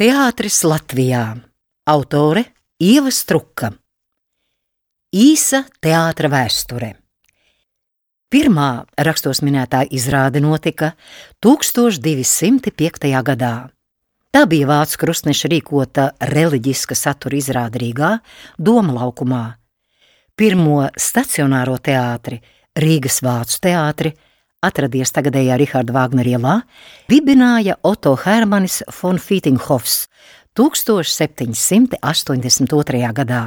Teātris Latvijā Autore Ieva Struka Īsa teātra vēsture Pirmā rakstos minētā izrāde notika 1205. gadā. Tā bija Vācu krustneša rīkota reliģiska satura izrāde Rīgā, Doma laukumā. Pirmo stacionāro teātri, Rīgas Vācu teātri, atradies tagadējā Riharda Vāgnera ielā, dibināja Otto Hermanis von Fītinghofs 1782. gadā.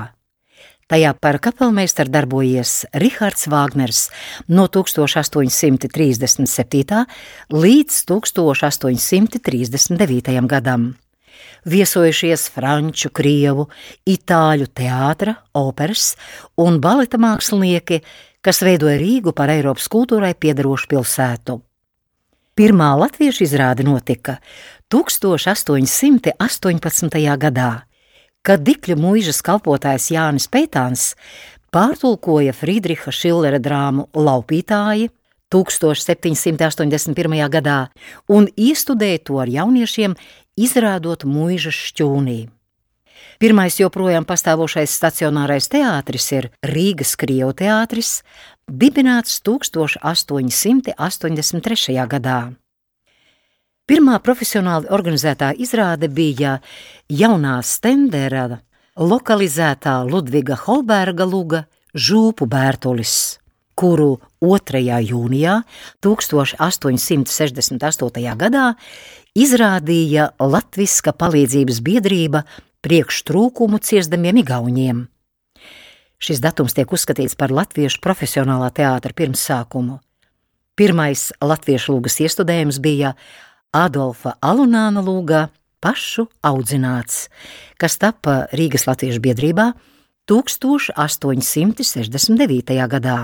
Tajā par kapelmeistaru darbojies Rihards Vāgners no 1837. līdz 1839. gadam. Viesojušies franču, krievu, itāļu teātra, operas un baleta mākslinieki, kas veidoja Rīgu par Eiropas kultūrai piedarošu pilsētu. Pirmā latviešu izrāde notika 1818. gadā, kad Dikļu mūžas kalpotājs Jānis Peitāns pārtulkoja Friedriha Šillera drāmu Laupītāji 1781. gadā un iestudēja to ar jauniešiem, izrādot mūžas šķūnī. Pirmais joprojām pastāvošais stacionārais teātris ir Rīgas Krievu teātris, dibināts 1883. gadā. Pirmā profesionāli organizētā izrāde bija jaunā Stendera lokalizētā Ludviga Holberga luga Žūpu Bērtulis, kuru 2. jūnijā 1868. gadā izrādīja Latviska palīdzības biedrība priekštrūkumu ciestdamiem igauņiem. Šis datums tiek uzskatīts par latviešu profesionālā teātra pirmsākumu. Pirmais latviešu lūgas iestudējums bija Adolfa Alunāna lūgā pašu audzināts, kas tapa Rīgas Latviešu biedrībā 1869. gadā.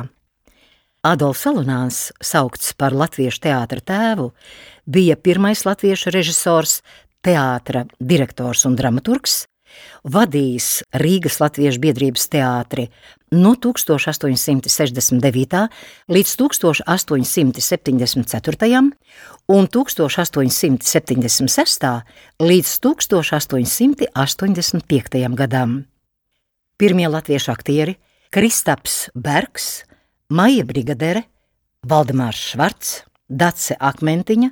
Adolfs Alunāns, saukts par latviešu teātra tēvu, bija pirmais latviešu režisors, teātra direktors un dramaturgs, vadījis Rīgas Latviešu biedrības teātri no 1869. līdz 1874. un 1876. līdz 1885. gadam. Pirmie latviešu aktieri Kristaps Bergs, Maija Brigadere, Valdemārs Švarts, Dace Akmentiņa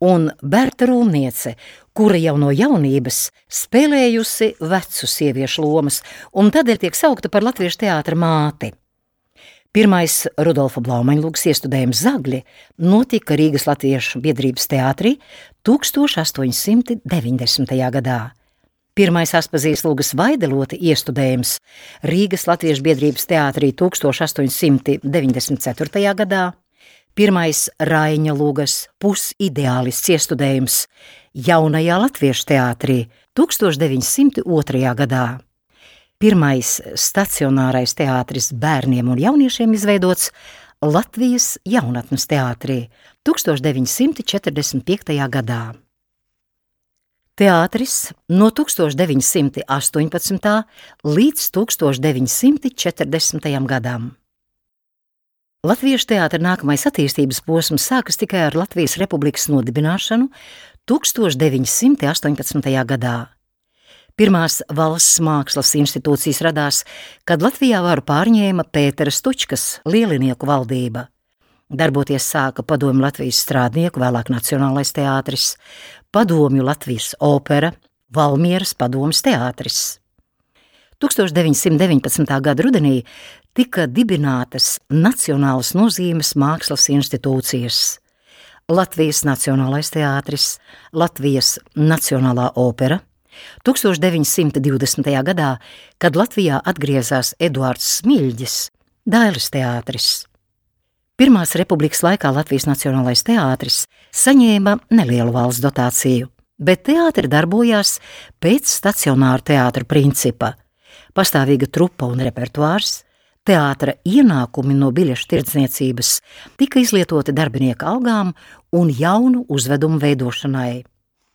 un Berta Rūmniece, kura jau no jaunības spēlējusi vecu sieviešu lomas, un tādēļ tiek saukta par latviešu teātra māti. Pirmais Rudolfa Blaumaņlūgas iestudējums Zagļi notika Rīgas Latviešu biedrības teātrī 1890. gadā. Pirmais Aspazijas Lūgas Vaidelota iestudējums Rīgas Latviešu biedrības teātrī 1894. gadā Pirmais Raiņa Lūgas pusideālists iestudējums jaunajā Latviešu teātrī 1902. gadā. Pirmais stacionārais teātris bērniem un jauniešiem izveidots Latvijas jaunatnes teātrī 1945. gadā. Teātris no 1918. līdz 1940. gadam. Latviešu teātra nākamais attīstības posms sākas tikai ar Latvijas republikas nodibināšanu 1918. gadā. Pirmās valsts mākslas institūcijas radās, kad Latvijā varu pārņēma Pētera Stučkas lielinieku valdība. Darboties sāka Padomju Latvijas strādnieku, vēlāk Nacionālais teātris, Padomju Latvijas opera, Valmieras padomas teātris. 1919. gada rudenī tika dibinātas nacionālas nozīmes mākslas institūcijas. Latvijas Nacionālais teātris, Latvijas Nacionālā opera. 1920. gadā, kad Latvijā atgriezās Eduards Smilģis, Dailes teātris. Pirmās republikas laikā Latvijas Nacionālais teātris saņēma nelielu valsts dotāciju, bet teātri darbojās pēc stacionāra teātra principa - pastāvīga trupa un repertuārs, Teātra ienākumi no biļešu tirdzniecības tika izlietoti darbinieku algām un jaunu uzvedumu veidošanai.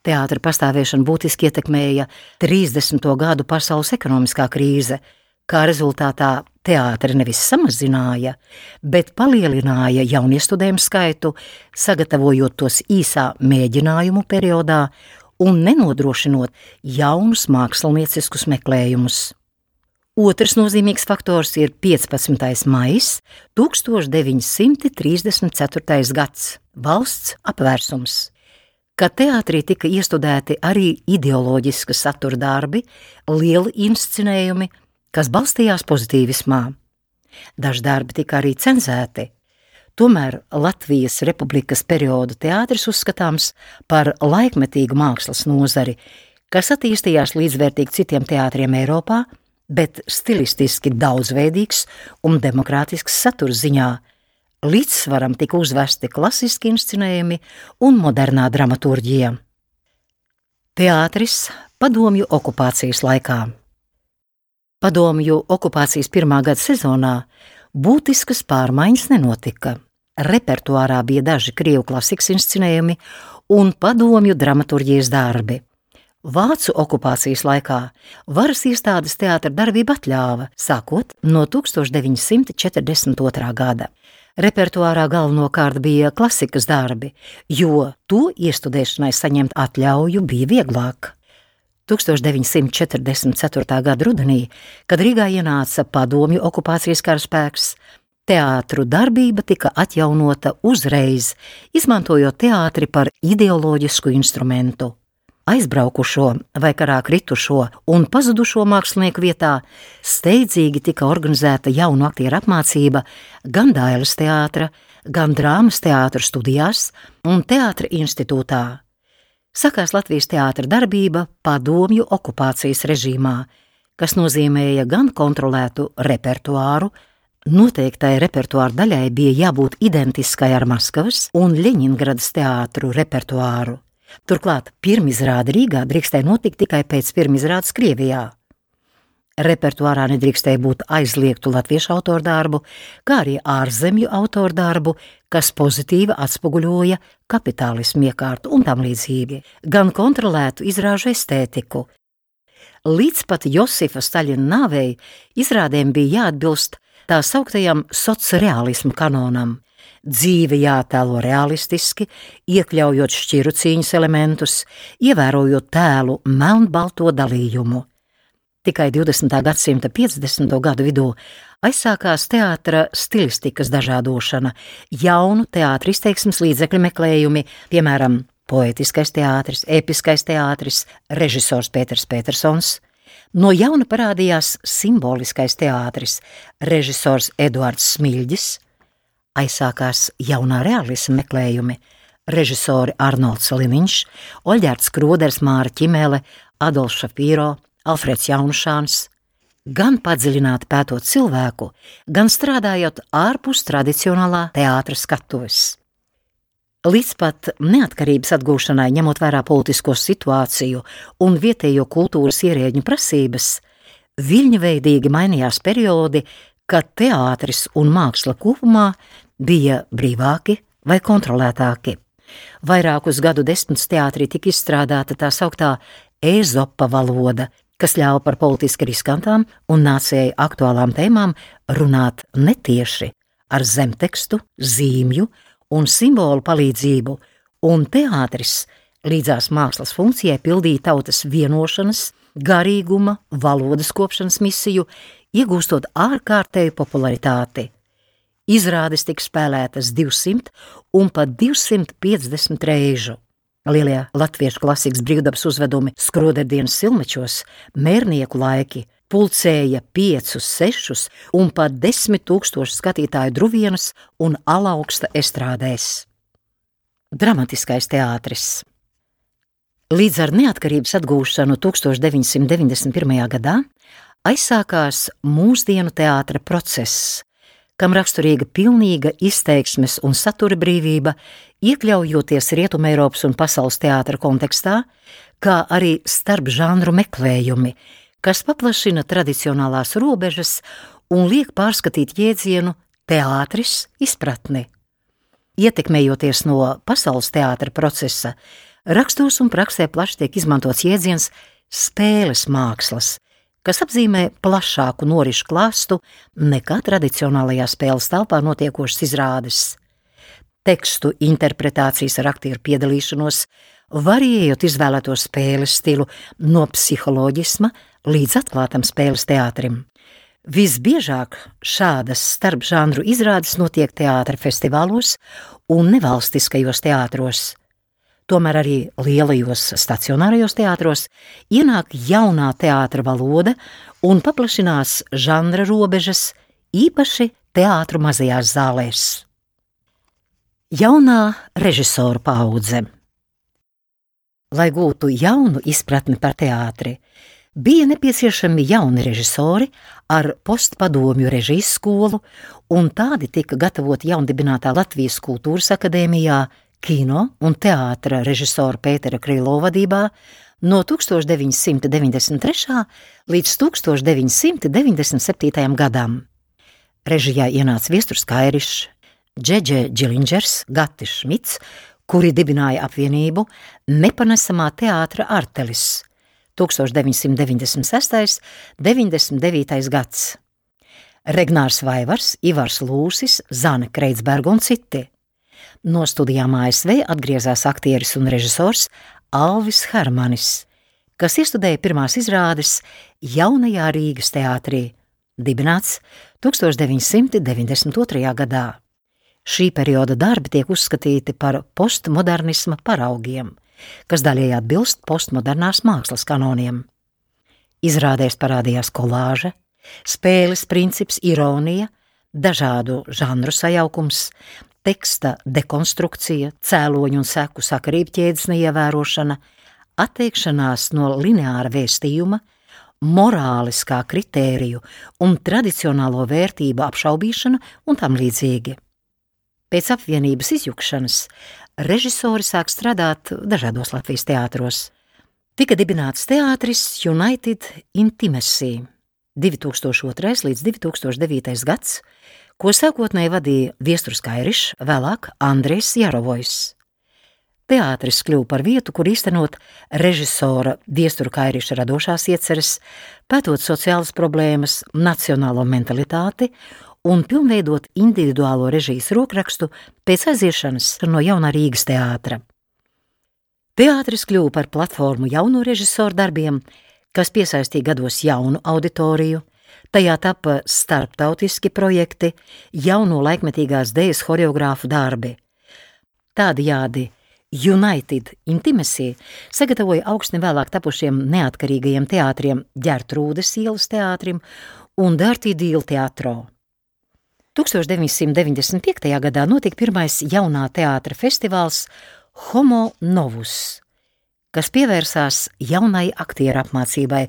Teātra pastāvēšanu būtiski ietekmēja 30. gadu pasaules ekonomiskā krīze, kā rezultātā teātri nevis samazināja, bet palielināja jauniestudējumu skaitu, sagatavojot tos īsā mēģinājumu periodā un nenodrošinot jaunus mākslinieciskus meklējumus. Otrs nozīmīgs faktors ir 15. maija 1934. gads - valsts apvērsums, kad teātrī tika iestudēti arī ideoloģiski satura darbi, lieli inscenējumi, kas balstījās pozitīvismā. Daži darbi tika arī cenzēti. Tomēr Latvijas republikas perioda teātris uzskatāms par laikmetīgu mākslas nozari, kas attīstījās līdzvērtīgi citiem teātriem Eiropā bet stilistiski daudzveidīgs un demokrātisks satura ziņā. Līdzsvaram tika uzvesti klasiski inscenējumi un modernā dramaturģija. Teātris padomju okupācijas laikā. Padomju okupācijas pirmā gada sezonā būtiskas pārmaiņas nenotika. Repertuārā bija daži krievu klasikas inscenējumi un padomju dramaturģijas darbi. Vācu okupācijas laikā varas iestādes teātra darbību atļāva, sākot no 1942. gada. Repertuārā galvenokārt bija klasikas darbi, jo to iestudēšanai saņemt atļauju bija vieglāk. 1944. gada rudenī, kad Rīgā ienāca padomju okupācijas karaspēks, teātru darbība tika atjaunota uzreiz, izmantojot teātri par ideoloģisku instrumentu aizbraukušo vai karā kritušo un pazudušo mākslinieku vietā steidzīgi tika organizēta jaunu aktieru apmācība gan Dailas teātra, gan drāmas teātra studijās un teātra institūtā. Sakās Latvijas teātra darbība padomju okupācijas režīmā, kas nozīmēja gan kontrolētu repertuāru, Noteiktai repertuāra daļai bija jābūt identiskai ar Maskavas un Ļeņingradas teātru repertuāru. Turklāt pirmizrāde Rīgā drīkstēja notikt tikai pēc pirmizrādes Krievijā. Repertuārā nedrīkstēja būt aizliegtu latviešu autoru darbu, kā arī ārzemju autoru darbu, kas pozitīvi atspoguļoja kapitālismu iekārtu un tam līdzīgi, gan kontrolētu izrāžu estētiku. Līdz pat Josifa Staļina nāvei izrādēm bija jāatbilst tā sauktajam sociālismu kanonam – Dzīve jātēlo realistiski, iekļaujot šķiru cīņas elementus, ievērojot tēlu melnbalto dalījumu. Tikai 20. gadsimta 50. gadu vidū aizsākās teātra stilistikas dažādošana, jaunu teātra izteiksmes līdzekļu meklējumi, piemēram, poetiskais teātris, episkais teātris, režisors Pēters Petersons. No jauna parādījās simboliskais teātris, režisors Eduards Smilģis, aizsākās jaunā realisma meklējumi. Režisori Arnolds Liniņš, Oļģerts Kroders, Māra Ķimele, Adolfs Šapīro, Alfreds Jaunušāns, gan padziļināti pētot cilvēku, gan strādājot ārpus tradicionālā teātra skatuves. Līdz pat neatkarības atgūšanai, ņemot vērā politisko situāciju un vietējo kultūras ierēģu prasības, viļņveidīgi mainījās periodi, kad teātris un māksla kopumā bija brīvāki vai kontrolētāki. Vairākus gadu desmitus teātrī tika izstrādāta tā sauktā ezopa valoda, kas ļāva par politiski riskantām un nācijai aktuālām tēmām runāt netieši ar zemtekstu, zīmju un simbolu palīdzību, un teātris līdzās mākslas funkcijai pildīja tautas vienošanas, garīguma, valodas kopšanas misiju, iegūstot ārkārtēju popularitāti. Izrādes tika spēlētas 200 un pat 250 reižu. Lielie latviešu klasikas brīvdabas uzvedumi Skroderdienas silmečos, mērnieku laiki, pulcēja piecus, sešus un pat desmit tūkstošu skatītāju druvienas un alaugsta estrādēs. Dramatiskais teātris Līdz ar neatkarības atgūšanu 1991. gadā aizsākās mūsdienu teātra process, kam raksturīga pilnīga izteiksmes un satura brīvība, iekļaujoties Rietumē Eiropas un pasaules teātra kontekstā, kā arī starp žanru meklējumi, kas paplašina tradicionālās robežas un liek pārskatīt jēdzienu teātris izpratni. Ietekmējoties no pasaules teātra procesa, rakstos un praksē plaši tiek izmantots jēdziens spēles mākslas, kas apzīmē plašāku norišu klāstu nekā tradicionālajā spēles telpā notiekošas izrādes. Tekstu interpretācijas ar aktieru piedalīšanos, variējot izvēlēto spēles stilu no psiholoģisma līdz atklātam spēles teātrim. Visbiežāk šādas starpžanru izrādes notiek teātros festivālos un nevalstiskajos teātros. Tomēr arī lielajos stacionārajos teātros ienāk jaunā teātra valoda un paplašinās žanra robežas, īpaši teātru mazajās zālēs. Jaunā režisora paudze Lai gūtu jaunu izpratni par teātri, bija nepieciešami jauni režisori ar postpadomju režijas skolu, un tādi tika gatavoti jaundibinātā Latvijas kultūras akadēmijā, kino un teātra režisora Pētera Krilo vadībā no 1993. līdz 1997. gadam. Režijā ienāca Viesturs Kairišs, Džeģe Džilingers, Gatis Šmits, kuri dibināja apvienību Nepanesamā teātra artelis 1996. 99. gads. Regnārs Vaivars, Ivars Lūsis, Zana Kreitsberga un citi. No studijām ASV atgriezās aktieris un režisors Alvis Hermanis, kas iestudēja pirmās izrādes jaunajā Rīgas teātrī, dibināts 1992. gadā. Šī perioda darbi tiek uzskatīti par postmodernisma paraugiem kas daļēji atbilst postmodernās mākslas kanoniem. Izrādēs parādījās kolāža, spēles princips, ironija, dažādu žanru sajaukums, teksta dekonstrukcija, cēloņu un seku sakarību ķēdes neievērošana, atteikšanās no lineāra vēstījuma, morāles kā kritēriju un tradicionālo vērtību apšaubīšana un tam līdzīgi. Pēc apvienības izjukšanas režisori sāk strādāt dažādos Latvijas teātros. Tika dibināts teātris United Intimacy 2002. līdz 2009. gads, ko sākotnēji vadīja Viesturs Kairišs, vēlāk Andrejs Jarovojs. Teātris kļuva par vietu, kur īstenot režisora Viestura Kairiša radošās ieceres, pētot sociālas problēmas, nacionālo mentalitāti un pilnveidot individuālo režijas rokrakstu pēc aiziešanas no jaunā Rīgas teātra. Teātris kļuva par platformu jauno režisoru darbiem, kas piesaistīja gados jaunu auditoriju, tajā tapa starptautiski projekti, jauno laikmetīgās dēļas horeogrāfu darbi. Tādējādi United Intimacy sagatavoja augstni vēlāk tapušiem neatkarīgajiem teātriem Ģertrūdes ielas teātrim un Dirty Deal teātro. 1995. gadā notika pirmais jaunā teātra festivāls Homo Novus, kas pievērsās jaunai aktieru apmācībai,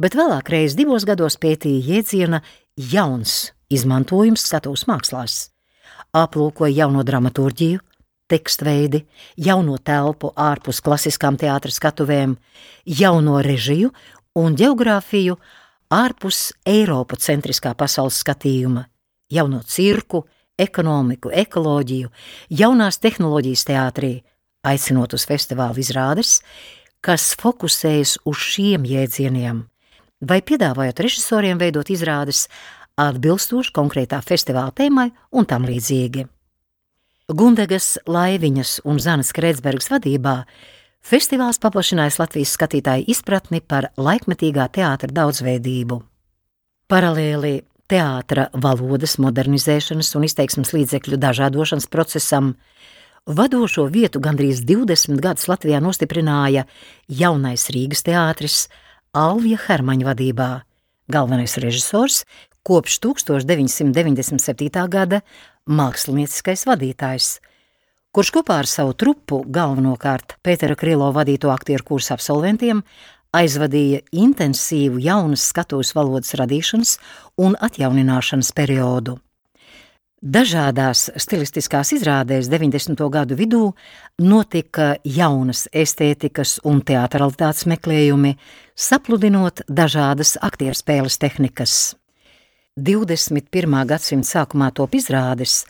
bet vēlāk reiz divos gados pētīja jēdziena jauns izmantojums skatuves mākslās. Aplūkoja jauno dramaturģiju, tekstveidi, jauno telpu ārpus klasiskām teātras skatuvēm, jauno režiju un geogrāfiju ārpus Eiropa centriskā pasaules skatījuma jauno cirku, ekonomiku, ekoloģiju, jaunās tehnoloģijas teātrī, aicinot uz festivāla izrādes, kas fokusējas uz šiem jēdzieniem, vai piedāvājot režisoriem veidot izrādes atbilstoši konkrētā festivāla tēmai un tam līdzīgi. Gundegas, Laiviņas un Zanas Kreitsbergas vadībā festivāls paplašinājis Latvijas skatītāju izpratni par laikmetīgā teātra daudzveidību. Paralēli teātra valodas modernizēšanas un izteiksmes līdzekļu dažādošanas procesam, vadošo vietu gandrīz 20 gadus Latvijā nostiprināja jaunais Rīgas teātris Alvija Hermaņa vadībā, galvenais režisors kopš 1997. gada mākslinieckais vadītājs, kurš kopā ar savu trupu, galvenokārt Pētera Krilo vadīto aktieru kursu absolventiem, aizvadīja intensīvu jaunas skatuves valodas radīšanas un atjaunināšanas periodu. Dažādās stilistiskās izrādēs 90. gadu vidū notika jaunas estētikas un teatralitātes meklējumi, sapludinot dažādas aktierspēles tehnikas. 21. gadsimta sākumā top izrādes,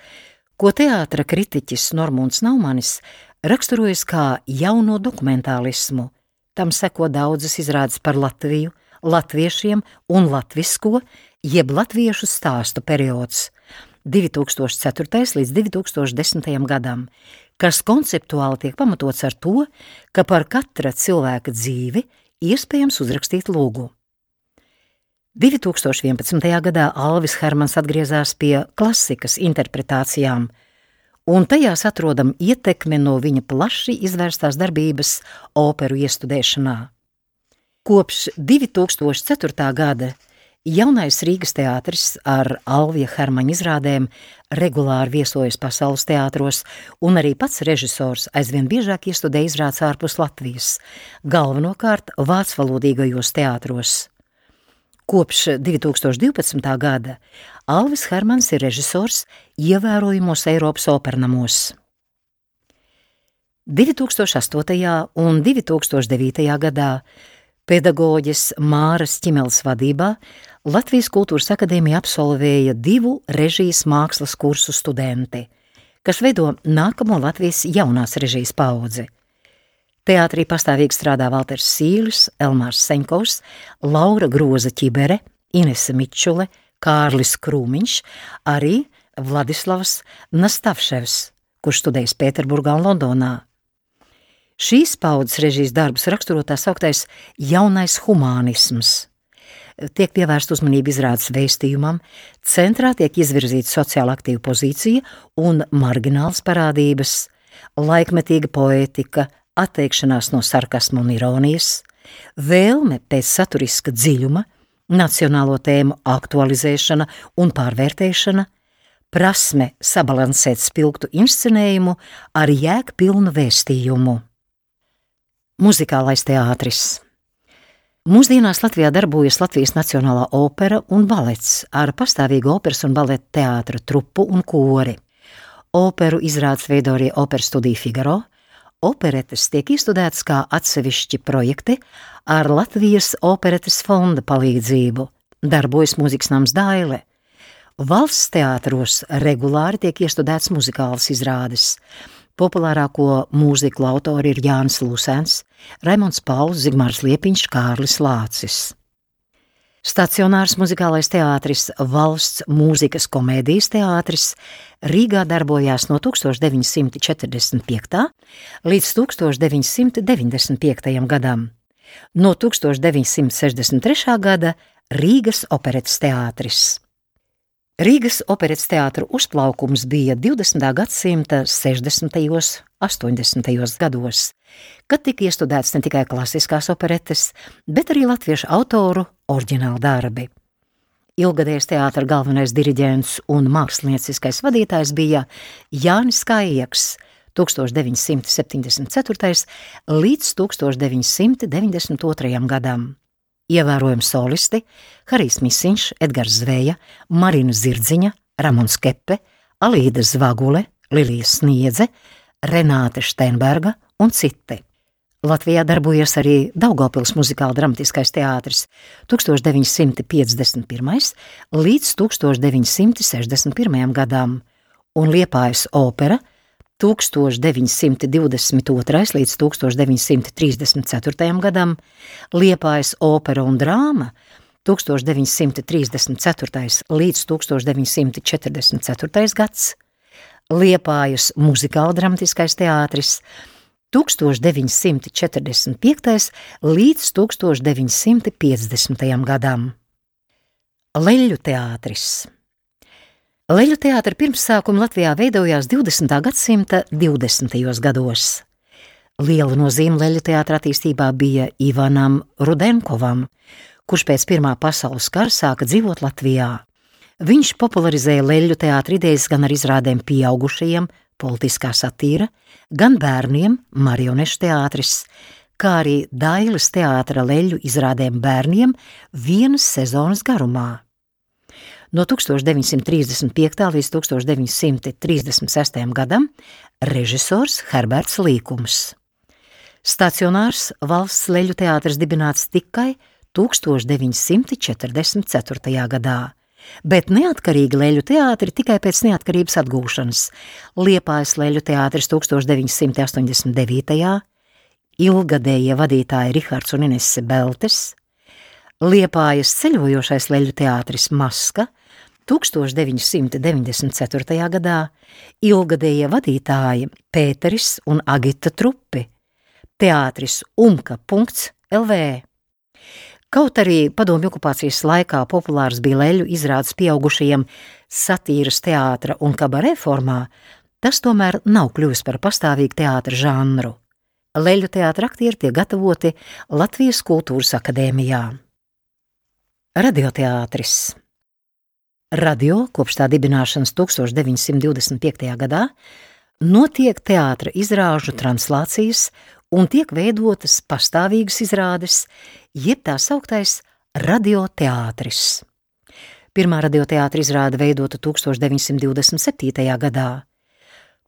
ko teātra kritiķis Normons Naumanis raksturojas kā jauno dokumentālismu, Tam seko daudzas izrādes par Latviju, latviešiem un latvisko, jeb latviešu stāstu periods 2004. līdz 2010. gadam, kas konceptuāli tiek pamatots ar to, ka par katra cilvēka dzīvi iespējams uzrakstīt lūgu. 2011. gadā Alvis Hermans atgriezās pie klasikas interpretācijām, un tajās atrodam ietekme no viņa plaši izvērstās darbības operu iestudēšanā. Kopš 2004. gada Jaunais Rīgas teātris ar Alvija Hermaņa izrādēm regulāri viesojas pasaules teātros, un arī pats režisors aizvien biežāk iestudē izrādes ārpus Latvijas, galvenokārt vācvalodīgajos teātros. Kopš 2012. gada Alvis Hermans ir režisors ievērojumos Eiropas opernamos. 2008. un 2009. gadā Pedagoģis Māras Čimels vadībā Latvijas Kultūras akadēmija absolvēja divu režijas mākslas kursu studenti, kas veido nākamo Latvijas jaunās režijas paudzi. Teātrī pastāvīgi strādā Valters Sīlis, Elmārs Senkovs, Laura Groza Ķibere, Inese Mičule, Kārlis Krūmiņš, arī Vladislavs Nastavševs, kurš studējis Pēterburgā un Londonā. Šīs paudzes režijas darbus raksturo tā sauktais jaunais humānisms. Tiek pievērsta uzmanība izrādes vēstījumam, centrā tiek izvirzīta sociāli aktīva pozīcija un margināls parādības, laikmetīga poētika, atteikšanās no sarkasma un ironijas, vēlme pēc saturiska dziļuma, nacionālo tēmu aktualizēšana un pārvērtēšana, prasme sabalansēt spilgtu inscenējumu ar jēgpilnu vēstījumu. Muzikālais teātris. Mūsdienās Latvijā darbojas Latvijas Nacionālā opera un balets ar pastāvīgu operas un baleta teātra trupu un kori. Operu izrādes veido arī operas studija Figaro, operetes tiek izstudētas kā atsevišķi projekti ar Latvijas operetes fonda palīdzību, darbojas mūzikas nams Daile. Valsts teātros regulāri tiek iestudētas muzikālas izrādes. Populārāko mūziku autori ir Jānis Lūsēns, Raimons Pauls, Zigmārs Liepiņš, Kārlis Lācis. Stacionārs muzikālais teātris, valsts mūzikas komēdijas teātris Rīgā darbojās no 1945. līdz 1995. gadam. No 1963. gada Rīgas operetes teātris. Rīgas operas teātra uzplaukums bija 20. gadsimta 60. un 80. gados, kad tika iestudēts ne tikai klasiskās operetes, bet arī latviešu autoru oriģināli darbi. Ilgadējs teātra galvenais diriģents un mākslinieckais vadītājs bija Jānis Kājaks 1974. līdz 1992. gadam. Ievērojami solisti Harijs Misiņš, Edgars Zvēja, Marina Zirdziņa, Ramons Kepe, Alīda Zvagule, Lilija Sniedze, Renāte Steinberga un citi. Latvijā darbojas arī Daugopils muzikāla dramatiskais teātris 1951. līdz 1961. gadam un Liepājas opera 1951. 1922. līdz 1934. gadam, Liepājas opera un drāma 1934. līdz 1944. gads, Liepājas muzikāla dramatiskais teātris 1945. līdz 1950. gadam. Leļu teātris Leļu teātra pirmsākumi Latvijā veidojās 20. gadsimta 20. gados. Liela nozīme leļu teātra attīstībā bija Ivanam Rudenkovam, kurš pēc Pirmā pasaules kara sāka dzīvot Latvijā. Viņš popularizēja leļu teātra idejas gan ar izrādēm pieaugušajiem, politiskā satīra, gan bērniem, marionešu teātris, kā arī Dailas teātra leļu izrādēm bērniem vienas sezonas garumā. No 1935. līdz 1936. gadam režisors Herberts Līkums. Stacionārs valsts leļu teātris dibināts tikai 1944. gadā, bet neatkarīgi leļu teātri tikai pēc neatkarības atgūšanas. Liepājas leļu teātris 1989. ilgadējie vadītāji Rihards un Inese Beltes, Liepājas ceļojošais leļu teātris Maska 1994. gadā ilgadējie vadītāji Pēteris un Agita Trupi, teātris umka.lv. Kaut arī padomju okupācijas laikā populārs bija leļu izrādes pieaugušajiem satīras teātra un kabarē formā, tas tomēr nav kļuvis par pastāvīgu teātra žanru. Leļu teātra aktieri tiek gatavoti Latvijas Kultūras akadēmijā. Radioteātris Radio kopš tā dibināšanas 1925. gadā notiek teātra izrāžu translācijas un tiek veidotas pastāvīgas izrādes, jeb tā sauktais radioteātris. Pirmā radioteātra izrāde veidota 1927. gadā.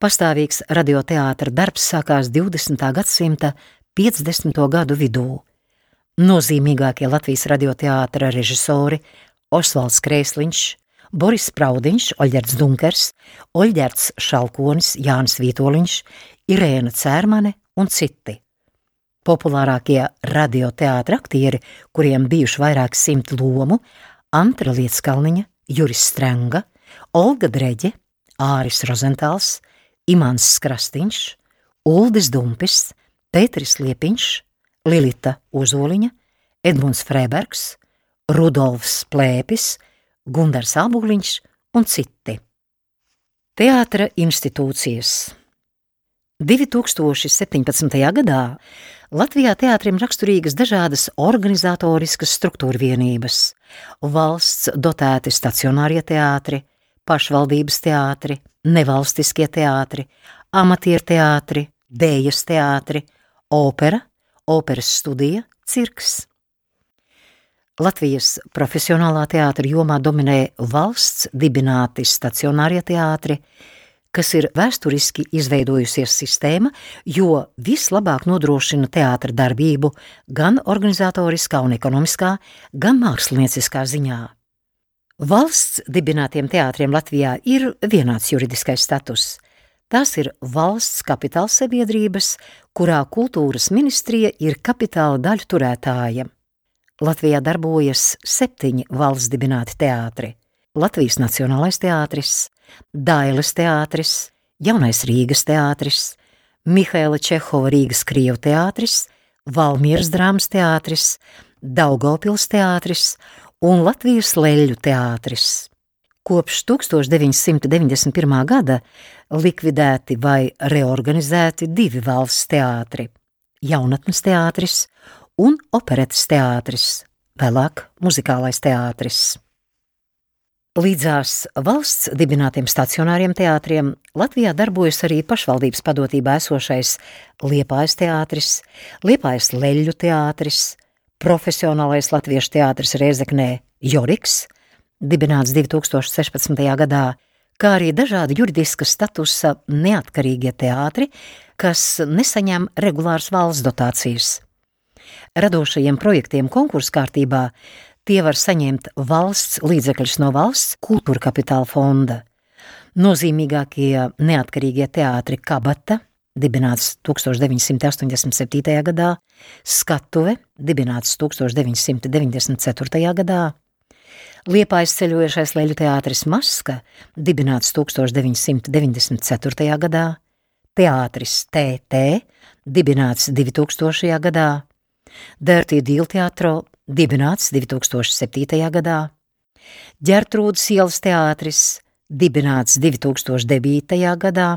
Pastāvīgs radioteātra darbs sākās 20. gadsimta 50. gadu vidū. Nozīmīgākie Latvijas radioteātra režisori Osvalds Krēsliņš, Boris Spraudiņš, Oļģerts Dunkers, Oļģerts Šalkonis, Jānis Vītoliņš, Irēna Cērmane un citi. Populārākie radioteātra aktieri, kuriem bijuši vairāk simt lomu, Antra Lietskalniņa, Juris Strenga, Olga Dreģe, Āris Rozentāls, Imants Skrastiņš, Uldis Dumpis, Pēteris Liepiņš, Lilita Ozoliņa, Edmunds Freibergs, Rudolfs Plēpis, Gundars Abuliņš un citi. Teātra institūcijas 2017. gadā Latvijā teātrim raksturīgas dažādas organizatoriskas struktūra vienības - valsts dotēti stacionārie teātri, pašvaldības teātri, nevalstiskie teātri, amatieru teātri, dējas teātri, opera, operas studija, cirks. Latvijas profesionālā teātra jomā dominē valsts dibināti stacionārie teātri, kas ir vēsturiski izveidojusies sistēma, jo vislabāk nodrošina teātra darbību gan organizatoriskā un ekonomiskā, gan mākslinieckā ziņā. Valsts dibinātiem teātriem Latvijā ir vienāds juridiskais status. Tās ir valsts kapitāla sabiedrības, kurā kultūras ministrija ir kapitāla daļu turētāja. Latvijā darbojas septiņi valsts dibināti teātri - Latvijas Nacionālais teātris, Dailes teātris, Jaunais Rīgas teātris, Mihaila Čehova Rīgas Krievu teātris, Valmieras drāmas teātris, Daugopils teātris un Latvijas leļu teātris. Kopš 1991. gada likvidēti vai reorganizēti divi valsts teātri - jaunatnes teātris un operetes teātris, vēlāk muzikālais teātris. Līdzās valsts dibinātiem stacionāriem teātriem Latvijā darbojas arī pašvaldības padotībā esošais Liepājas teātris, Liepājas leļu teātris, Profesionālais latviešu teātris Rēzeknē Joriks, dibināts 2016. gadā, kā arī dažādi juridiska statusa neatkarīgie teātri, kas nesaņem regulāras valsts dotācijas. Radošajiem projektiem konkursu kārtībā tie var saņemt valsts līdzekļus no valsts kultūra kapitāla fonda. Nozīmīgākie neatkarīgie teātri Kabata, dibināts 1987. gadā, Skatuve, dibināts 1994. gadā, Liepājas ceļojošais leļu teātris Maska, dibināts 1994. gadā, teātris TT, dibināts 2000. gadā, Dirty Deal teātro, dibināts 2007. gadā, Ģertrūdas ielas teātris, dibināts 2009. gadā,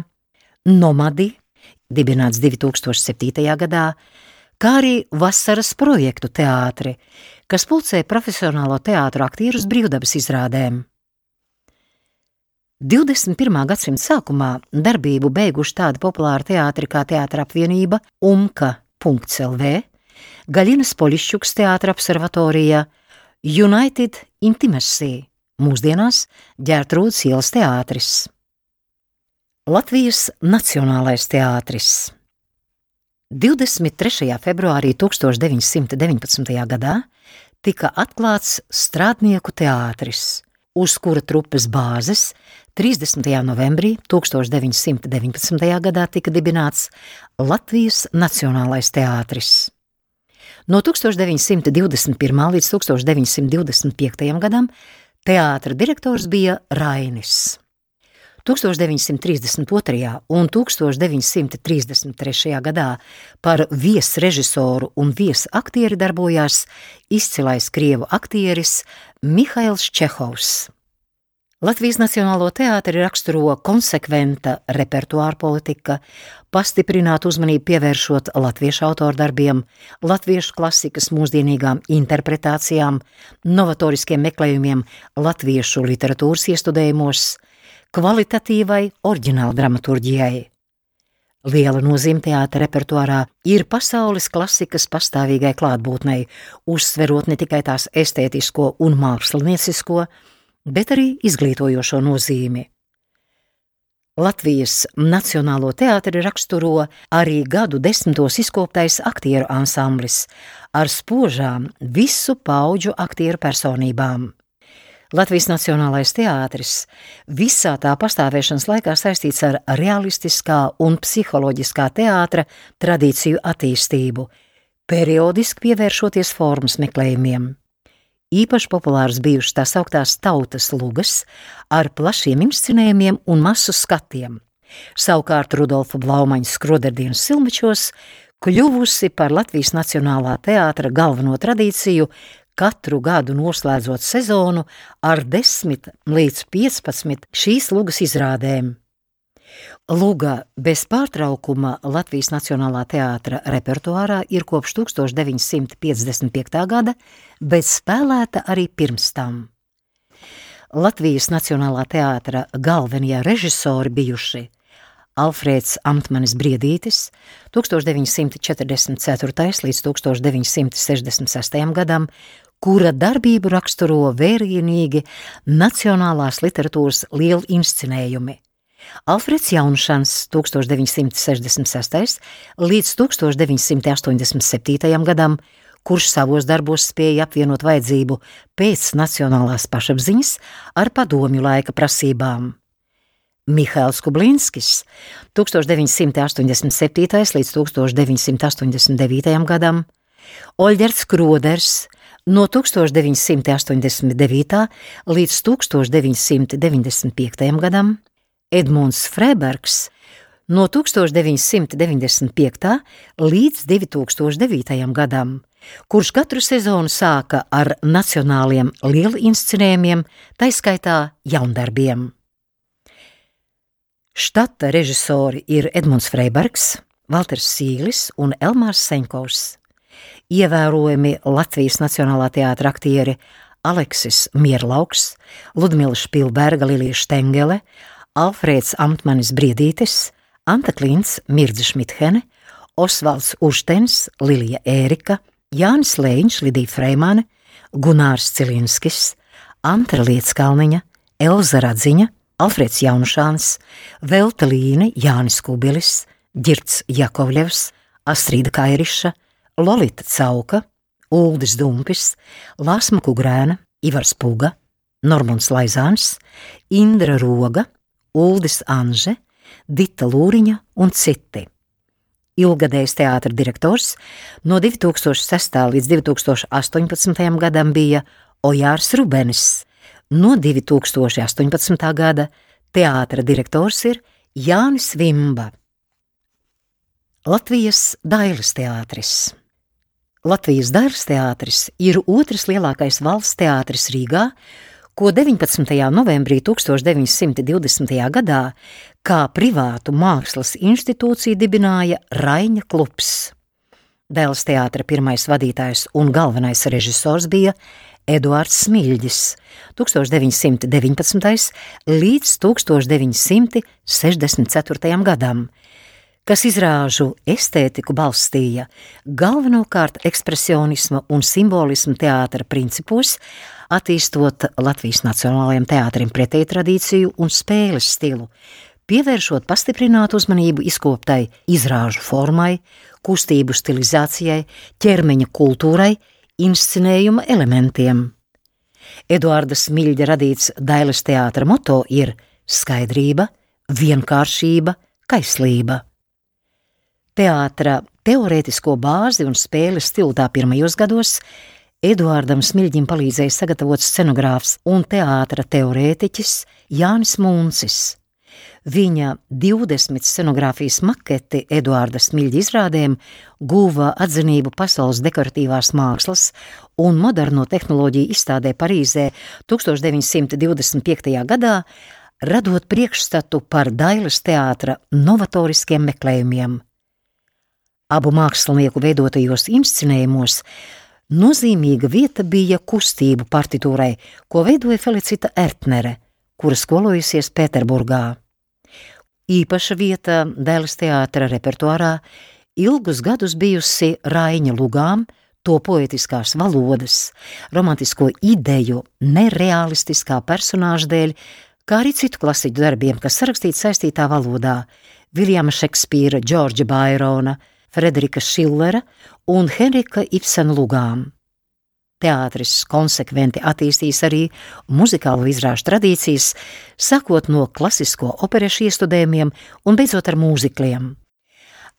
Nomadi, dibināts 2007. gadā, kā arī vasaras projektu teātri, kas pulcē profesionālo teātru aktierus brīvdabas izrādēm. 21. gadsimta sākumā darbību beiguši tādi populāri teātri kā Teātra apvienība Umka.lv, Gaļinas Polišķuks teātra observatorija, United Intimacy, mūsdienās ģērtrūdas ielas teātris. Latvijas Nacionālais teātris 23. februārī 1919. gadā tika atklāts Strādnieku teātris, uz kura trupas bāzes 30. novembrī 1919. gadā tika dibināts Latvijas Nacionālais teātris. No 1921. līdz 1925. gadam Teātra direktors bija Rainis. 1932. un 1933. gadā par viesrežisoru un viesaktieri darbojās izcilais krievu aktieris Mihails Čehovs. Latvijas Nacionālo teātri raksturo konsekventa repertuāra politika, pastiprināt uzmanību pievēršot latviešu autoru darbiem, latviešu klasikas mūsdienīgām interpretācijām, novatoriskiem meklējumiem latviešu literatūras iestudējumos, kvalitatīvai oriģināla dramaturģijai. Liela nozīme teātra repertuārā ir pasaules klasikas pastāvīgai klātbūtnei, uzsverot ne tikai tās estētisko un māksliniecisko, bet arī izglītojošo nozīmi. Latvijas Nacionālo teātri raksturo arī gadu desmitos izkoptais aktieru ansamblis ar spožām visu pauģu aktieru personībām. Latvijas Nacionālais teātris visā tā pastāvēšanas laikā saistīts ar realistiskā un psiholoģiskā teātra tradīciju attīstību, periodiski pievēršoties formas meklējumiem. Īpaši populāras bijušas tās augtās tautas lugas ar plašiem inscenējumiem un masu skatiem. Savukārt Rudolfa Blaumaņa skroderdienas silmečos kļuvusi par Latvijas Nacionālā teātra galveno tradīciju katru gadu noslēdzot sezonu ar 10 līdz 15 šīs lugas izrādēm. Luga bez pārtraukuma Latvijas Nacionālā teātra repertuārā ir kopš 1955. gada, bet spēlēta arī pirms tam. Latvijas Nacionālā teātra galvenie režisori bijuši Alfrēds Amtmanis Briedītis 1944. līdz 1966. gadam, kura darbību raksturo vērienīgi nacionālās literatūras lieli inscenējumi – Alfreds Jaunšans 1966. līdz 1987. gadam, kurš savos darbos spēja apvienot vajadzību pēc nacionālās pašapziņas ar padomju laika prasībām. Mihails Kublinskis 1987. līdz 1989. gadam, Oļģerts Kroders no 1989. līdz 1995. gadam, Edmunds Freibergs no 1995. līdz 2009. gadam, kurš katru sezonu sāka ar nacionāliem lielinscenējumiem, taiskaitā jaundarbiem. Štata režisori ir Edmunds Freibergs, Valters Sīlis un Elmārs Senkovs. Ievērojami Latvijas Nacionālā teātra aktieri Aleksis Mierlauks, Ludmila Špilberga, Lilija Štengele, Alfrēds Amtmanis Briedītis, Anta Klints, Mirdza Šmithene, Osvalds Uštens, Lilija Ērika, Jānis Lēņš, Lidija Freimane, Gunārs Cilinskis, Antra Lietskalniņa, Elza Radziņa, Alfrēds Jaunušāns, Velta Līne, Jānis Kubilis, Girts Jakovļevs, Astrīda Kairiša, Lolita Cauka, Uldis Dumpis, Lāsma Kugrēna, Ivars Puga, Normons Laizāns, Indra Roga, Uldis Anže, Dita Lūriņa un citi. Ilgadējs teātris direktors no 2006. līdz 2018. gadam bija Ojārs Rubenis, no 2018. gada teātris direktors ir Jānis Vimba. Latvijas Dailes teātris Latvijas Dailes teātris ir otrs lielākais valsts teātris Rīgā, ko 19. novembrī 1920. gadā kā privātu mākslas institūciju dibināja Raņa klubs. Dēls teātra pirmais vadītājs un galvenais režisors bija Eduards Smilģis 1919. līdz 1964. gadam, kas izrāžu estētiku balstīja galvenokārt ekspresionisma un simbolisma teātra principos, attīstot Latvijas Nacionālajiem teātrim pretēju tradīciju un spēles stilu, pievēršot pastiprinātu uzmanību izkoptai izrāžu formai, kustību stilizācijai, ķermeņa kultūrai, inscenējuma elementiem. Eduarda Smilģa radīts Dailes teātra moto ir skaidrība, vienkāršība, kaislība. Teātra teorētisko bāzi un spēles stilu tā pirmajos gados Eduārdam Smilģim palīdzēja sagatavot scenogrāfs un teātra teorētiķis Jānis Muncis. Viņa 20 scenogrāfijas maketi Eduārda Smilģa izrādēm guva atzinību pasaules dekoratīvās mākslas un moderno tehnoloģiju izstādē Parīzē 1925. gadā, radot priekšstatu par Dailas teātra novatoriskiem meklējumiem. Abu mākslinieku veidotajos inscenējumos nozīmīga vieta bija kustību partitūrai, ko veidoja Felicita Ertnere, kura skolojusies Pēterburgā. Īpaša vieta Dēles teātra repertuārā ilgus gadus bijusi Raiņa lugām, to poetiskās valodas, romantisko ideju, nerealistiskā personāža dēļ, kā arī citu klasiķu darbiem, kas sarakstīti saistītā valodā - Viljama Šekspīra, Džordža Bairona, Frederika Šillera un Henrika Ibsena lugām. Teātris konsekventi attīstījis arī muzikālo izrāžu tradīcijas, sākot no klasisko operešu iestudējumiem un beidzot ar mūzikliem.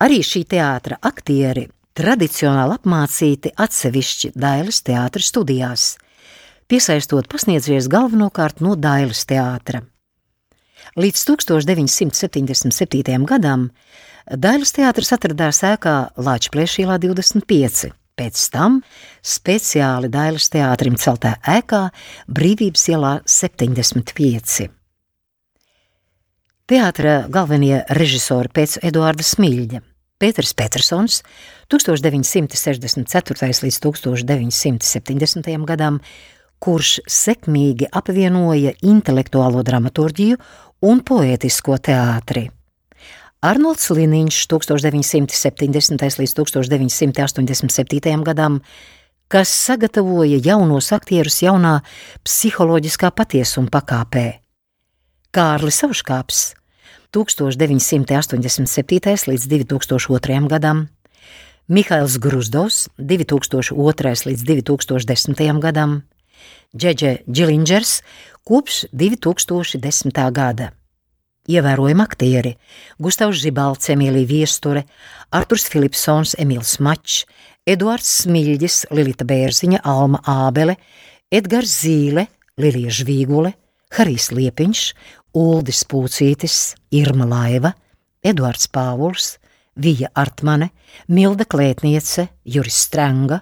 Arī šī teātra aktieri tradicionāli apmācīti atsevišķi Dailes teātra studijās, piesaistot pasniedzējus galvenokārt no Dailes teātra. Līdz 1977. gadam Dailas teātris atradās ēkā Lāčplēšīlā 25, pēc tam speciāli Dailas teātrim celtā ēkā Brīvības ielā 75. Teātra galvenie režisori pēc Eduarda Smilģa Pēters Petersons 1964. līdz 1970. gadam, kurš sekmīgi apvienoja intelektuālo dramaturģiju un poētisko teātri. Arnolds Liniņš 1970. līdz 1987. gadam, kas sagatavoja jaunos aktierus jaunā psiholoģiskā patiesuma pakāpē. Kārlis Sauškāps 1987. līdz 2002. gadam, Mihails Gruzdovs 2002. līdz 2010. gadam, Džedže Džilingers kopš 2010. gada. Ievērojami aktieri - Gustavs Žibalts, Emīlija Viesture, Arturs Filipsons, Emīls Mačs, Eduards Smilģis, Lilita Bērziņa, Alma Ābele, Edgars Zīle, Lilija Žvīgule, Harijs Liepiņš, Uldis Pūcītis, Irma Laiva, Eduards Pāvuls, Vija Artmane, Milda Klētniece, Juris Stranga,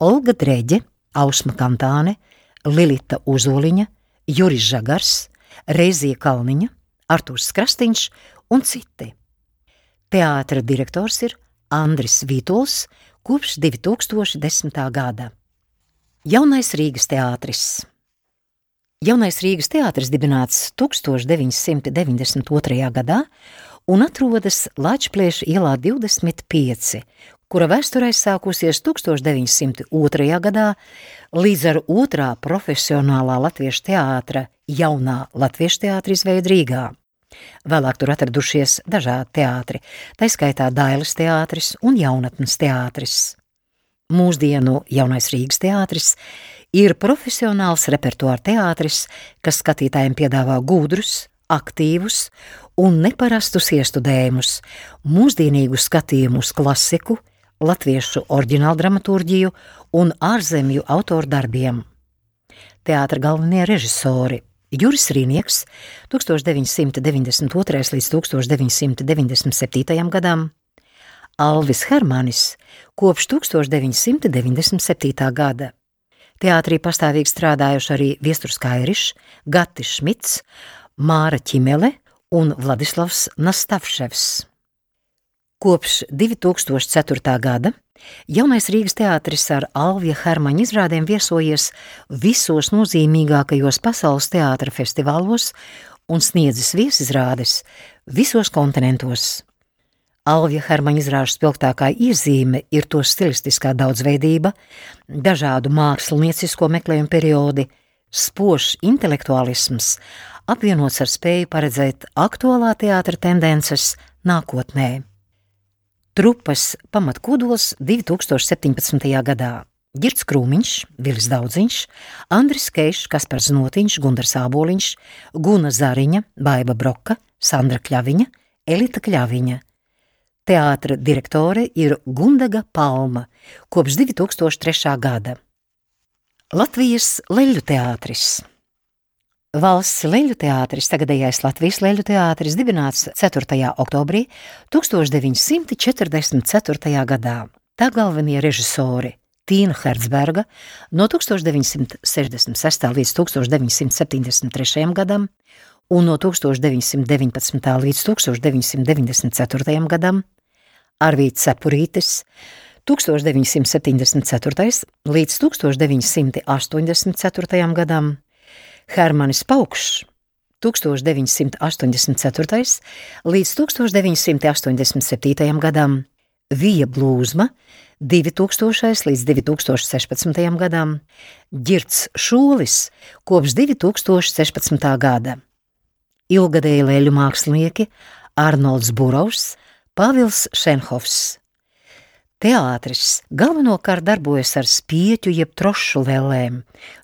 Olga Dreģe, Ausma Kantāne, Lilita Uzoliņa, Juris Žagars, Reizija Kalniņa, Artūrs Krastīņš un citi. Teātra direktors ir Andris Vītols kopš 2010. gada. Jaunais Rīgas teātris Jaunais Rīgas teātris dibināts 1992. gadā un atrodas Latvijas ielā 25, kura vēsture aizsākusies 1902. gadā līdz ar otrā profesionālā latviešu teātra jaunā latviešu teātra izveida Rīgā. Vēlāk tur atradušies dažādi teātri, tā skaitā Dailas teātris un Jaunatnes teātris. Mūsdienu jaunais Rīgas teātris ir profesionāls repertuāra teātris, kas skatītājiem piedāvā gudrus, aktīvus un neparastus iestudējumus, mūsdienīgu skatījumu uz klasiku, latviešu oriģināldramaturģiju un ārzemju autoru darbiem. Teātra galvenie režisori Juris Rīnieks 1992. līdz 1997. gadam, Alvis Hermanis kopš 1997. gada. Teātrī pastāvīgi strādājuši arī Viesturs Kairišs, Gatis Šmits, Māra Ķimele un Vladislavs Nastavševs. Kopš 2004. gada jaunais Rīgas teātris ar Alvija Hermaņa izrādēm viesojies visos nozīmīgākajos pasaules teātra festivālos un sniedzis viesizrādes visos kontinentos. Alvija Hermaņa izrāžu spilgtākā iezīme ir to stilistiskā daudzveidība, dažādu māksliniecisko meklējumu periodi, spožs intelektuālisms, apvienots ar spēju paredzēt aktuālā teātra tendences nākotnē. Trupas pamatkodols 2017. gadā. Girts Krūmiņš, Vilis Daudziņš, Andris Keišs, Kaspars Notiņš, Gundars Āboliņš, Guna Zariņa, Baiba Broka, Sandra Kļaviņa, Elita Kļaviņa. Teātra direktore ir Gundaga Palma kopš 2003. gada. Latvijas leļu teātris. Valsts leļu teātris, tagadējais Latvijas leļu teātris, dibināts 4. oktobrī 1944. gadā. Tā galvenie režisori Tīna Hertzberga no 1966. līdz 1973. gadam un no 1919. līdz 1994. gadam Arvīts Cepurītis 1974. līdz 1984. gadam, Hermanis Paukšs 1984. līdz 1987. gadam, Vija Blūzma 2000. līdz 2016. gadam, Girts Šūlis kopš 2016. gada, ilgadēji lēļu mākslinieki Arnolds Burovs, Pāvils Šenhofs. Teātris galvenokārt darbojas ar spieķu jeb trošu lēlēm,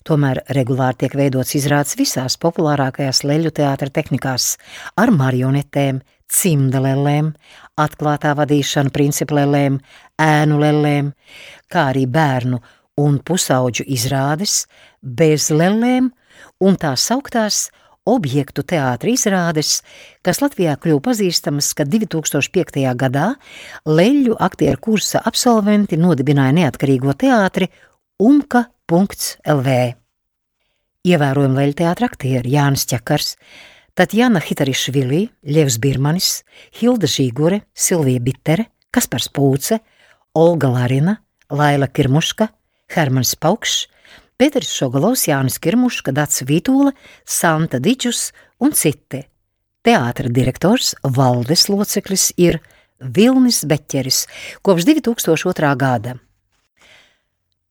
tomēr regulāri tiek veidots izrādes visās populārākajās leļu teātra tehnikās - ar marionetēm, cimda lēlēm, atklātā vadīšana principu lēlēm, ēnu lēlēm, kā arī bērnu un pusauģu izrādes, bez lēlēm un tā sauktās objektu teātra izrādes, kas Latvijā kļuva pazīstamas, kad 2005. gadā leļu aktieru kursa absolventi nodibināja neatkarīgo teātri umka.lv. Ievērojami leļu teātra aktieri Jānis Čakars, Tatjana Hitarišvili, Ļevs Birmanis, Hilda Žīgure, Silvija Bitere, Kaspars Pūce, Olga Larina, Laila Kirmuška, Hermans Paukšs, Pēters Šogalovs, Jānis Kirmuška, Dats Vītūla, Santa Diģus un citi. Teātra direktors, valdes loceklis ir Vilnis Beķeris kopš 2002. gada.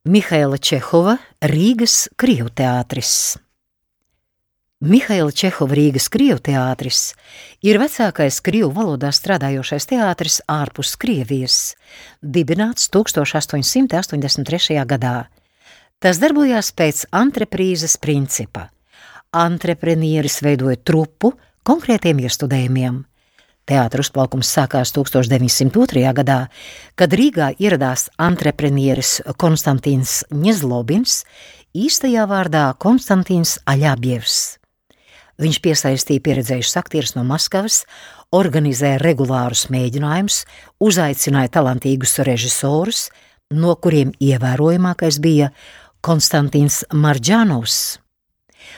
Mihaila Čehova, Rīgas Krievu teātris. Mihaila Čehova Rīgas Krievu teātris ir vecākais krievu valodā strādājošais teātris ārpus Krievijas, dibināts 1883. gadā. Tas darbojās pēc antreprīzes principa. Antreprenieris veidoja trupu konkrētiem iestudējumiem. Teātris uzplaukums sākās 1902. gadā, kad Rīgā ieradās antreprenieris Konstantīns Ņezlobins, īstajā vārdā Konstantīns Aļābievs. Viņš piesaistīja pieredzējušus aktierus no Maskavas, organizēja regulārus mēģinājumus, uzaicināja talantīgus režisorus, no kuriem ievērojamākais bija Konstantīns Marģānovs.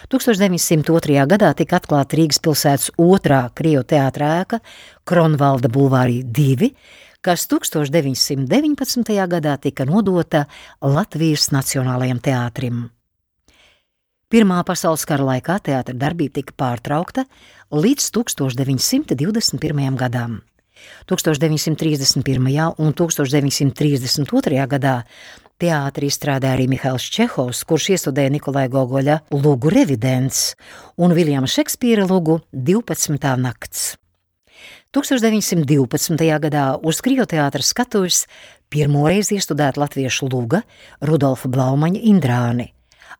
1902. gadā tika atklāta Rīgas pilsētas otrā Krievu teātrā ēka Kronvalda bulvārī 2, kas 1919. gadā tika nodota Latvijas Nacionālajam teātrim. Pirmā pasaules kara laikā teātra darbība tika pārtraukta līdz 1921. gadam. 1931. un 1932. gadā Teātrī strādāja arī Mihails Čehovs, kurš iestudēja Nikolai Gogoļa lugu revidents un Viljama Šekspīra lugu 12. nakts. 1912. gadā uz Krievu teātra skatuves pirmoreiz iestudēta latviešu luga Rudolfa Blaumaņa Indrāni.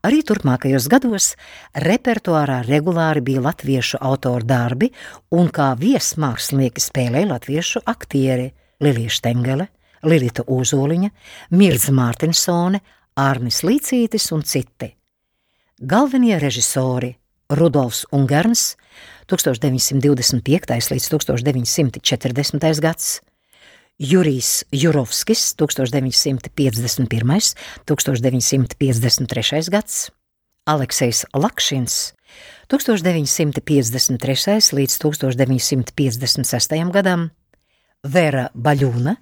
Arī turpmākajos gados repertuārā regulāri bija latviešu autoru darbi un kā viesmākslinieki spēlēja latviešu aktieri Lilija Štengele, Lilita Ozoliņa, Mirza Mārtiņsone, Arnis Līcītis un citi. Galvenie režisori Rudolfs Ungarns 1925. līdz 1940. gads, Jurijs Jurovskis 1951. 1953. gads, Aleksejs Lakšins 1953. līdz 1956. gadam, Vera Baļūna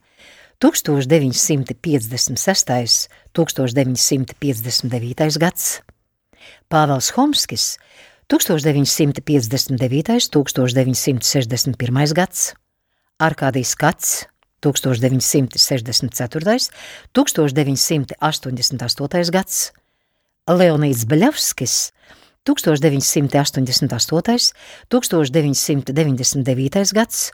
1956. 1959. gads, Pāvils Homskis 1959. 1961. gads, Arkādijs Kats 1964. 1988. gads, Leonīds Baļavskis 1988. 1999. gads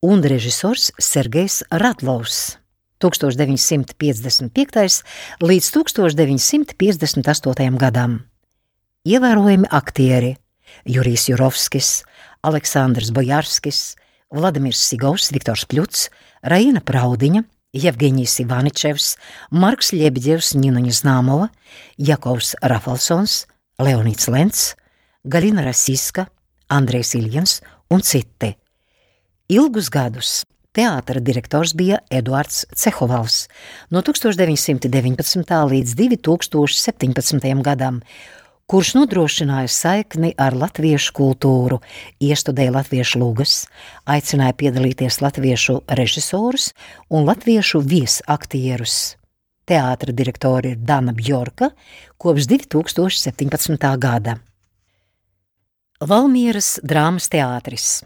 un režisors Sergejs Radlovs. 1955. līdz 1958. gadam. Ievērojami aktieri Jurijs Jurovskis, Aleksandrs Bojārskis, Vladimirs Sigovs, Viktors Pļuts, Raina Praudiņa, Jevgeņijs Ivaničevs, Marks Ļebģevs, Nina Ņiznāmova, Jakovs Rafalsons, Leonīts Lents, Galina Rasiska, Andrejs Iljans un citi. Ilgus gadus teātra direktors bija Eduards Cehovals no 1919. līdz 2017. gadam, kurš nodrošināja saikni ar latviešu kultūru, iestudēja latviešu lūgas, aicināja piedalīties latviešu režisorus un latviešu viesaktierus. Teātra direktori ir Dana Bjorka kopš 2017. gada. Valmieras drāmas teātris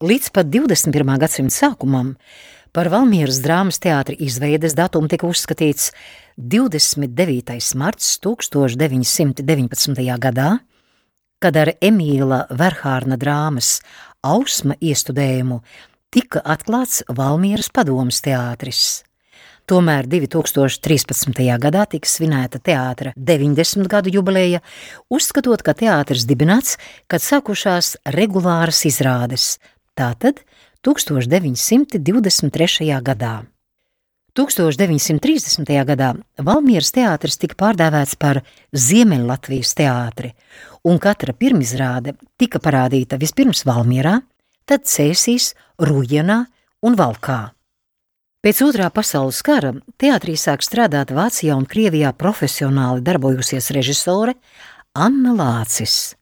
Līdz pat 21. gadsimta sākumam par Valmieras drāmas teātra izveides datumu tika uzskatīts 29. marts 1919. gadā, kad ar Emīla Verhārna drāmas Ausma iestudējumu tika atklāts Valmieras padomas teātris. Tomēr 2013. gadā tika svinēta teātra 90 gadu jubileja, uzskatot, ka teātris dibināts, kad sākušās regulāras izrādes, tātad 1923. gadā. 1930. gadā Valmieras teātris tika pārdēvēts par Ziemeļlatvijas teātri, un katra pirmizrāde tika parādīta vispirms Valmierā, tad Cēsīs, Rujenā un Valkā. Pēc otrā pasaules kara teātrī sāk strādāt Vācijā un Krievijā profesionāli darbojusies režisore Anna Lācis,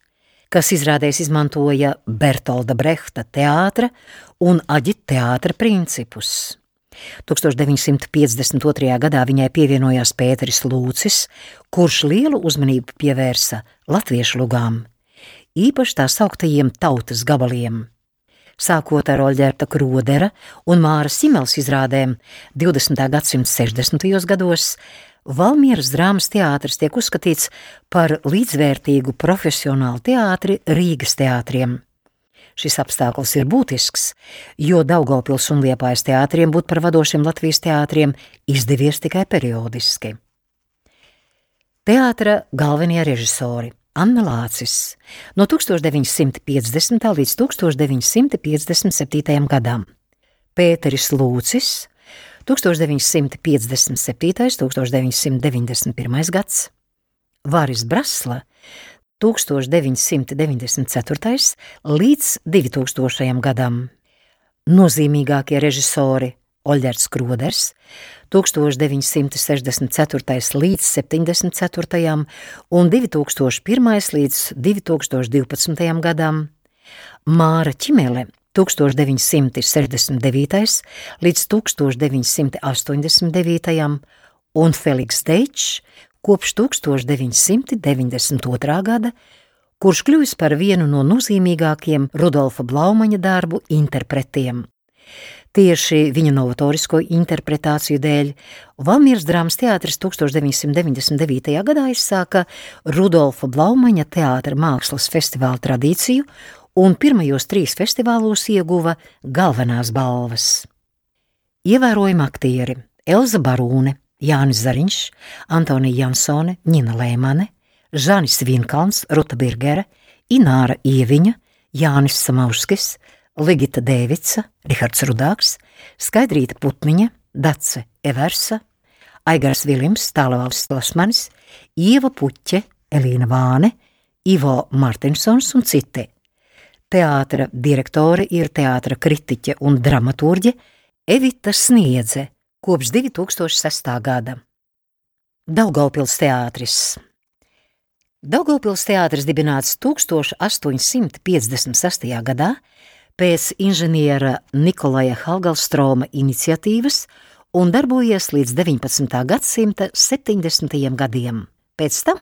kas izrādēs izmantoja Bertolda Brehta teātra un aģit teātra principus. 1952. gadā viņai pievienojās Pēteris Lūcis, kurš lielu uzmanību pievērsa latviešu lugām, īpaši tā sauktajiem tautas gabaliem sākot ar Oļģerta Krodera un Māra Simels izrādēm 20. gadsimta 60. gados, Valmieras drāmas teātris tiek uzskatīts par līdzvērtīgu profesionālu teātri Rīgas teātriem. Šis apstākļus ir būtisks, jo Daugopils un Liepājas teātriem būt par vadošiem Latvijas teātriem izdevies tikai periodiski. Teātra galvenie režisori Anna Lācis no 1950. līdz 1957. gadam, Pēteris Lūcis 1957. 1991. gads, Vāris Brasla 1994. līdz 2000. gadam, nozīmīgākie režisori Oļģerts Kroders 1964. līdz 74. un 2001. līdz 2012. gadam, Māra Čimele 1969. līdz 1989. un Feliks Deičs kopš 1992. gada, kurš kļuvis par vienu no nozīmīgākiem Rudolfa Blaumaņa darbu interpretiem. Tieši viņa novatorisko interpretāciju dēļ Valmieras drāmas teātris 1999. gadā izsāka Rudolfa Blaumaņa teātra mākslas festivāla tradīciju un pirmajos trīs festivālos ieguva galvenās balvas. Ievērojami aktieri Elza Barūne, Jānis Zariņš, Antonija Jansone, Nina Lēmane, Žanis Vinkalns, Ruta Birgere, Ināra Ieviņa, Jānis Samauskis, Ligita Dēvica, Rihards Rudāks, Skaidrīta Putniņa, Dace Eversa, Aigars Vilims, Tālavals Lasmanis, Ieva Puķe, Elīna Vāne, Ivo Martinsons un citi. Teātra direktore ir teātra kritiķe un dramaturģe Evita Sniedze kopš 2006. gada. Daugaupils teātris Daugaupils teātris dibināts 1856. gadā pēc inženiera Nikolaja Halgalstroma iniciatīvas un darbojies līdz 19. gadsimta 70. gadiem. Pēc tam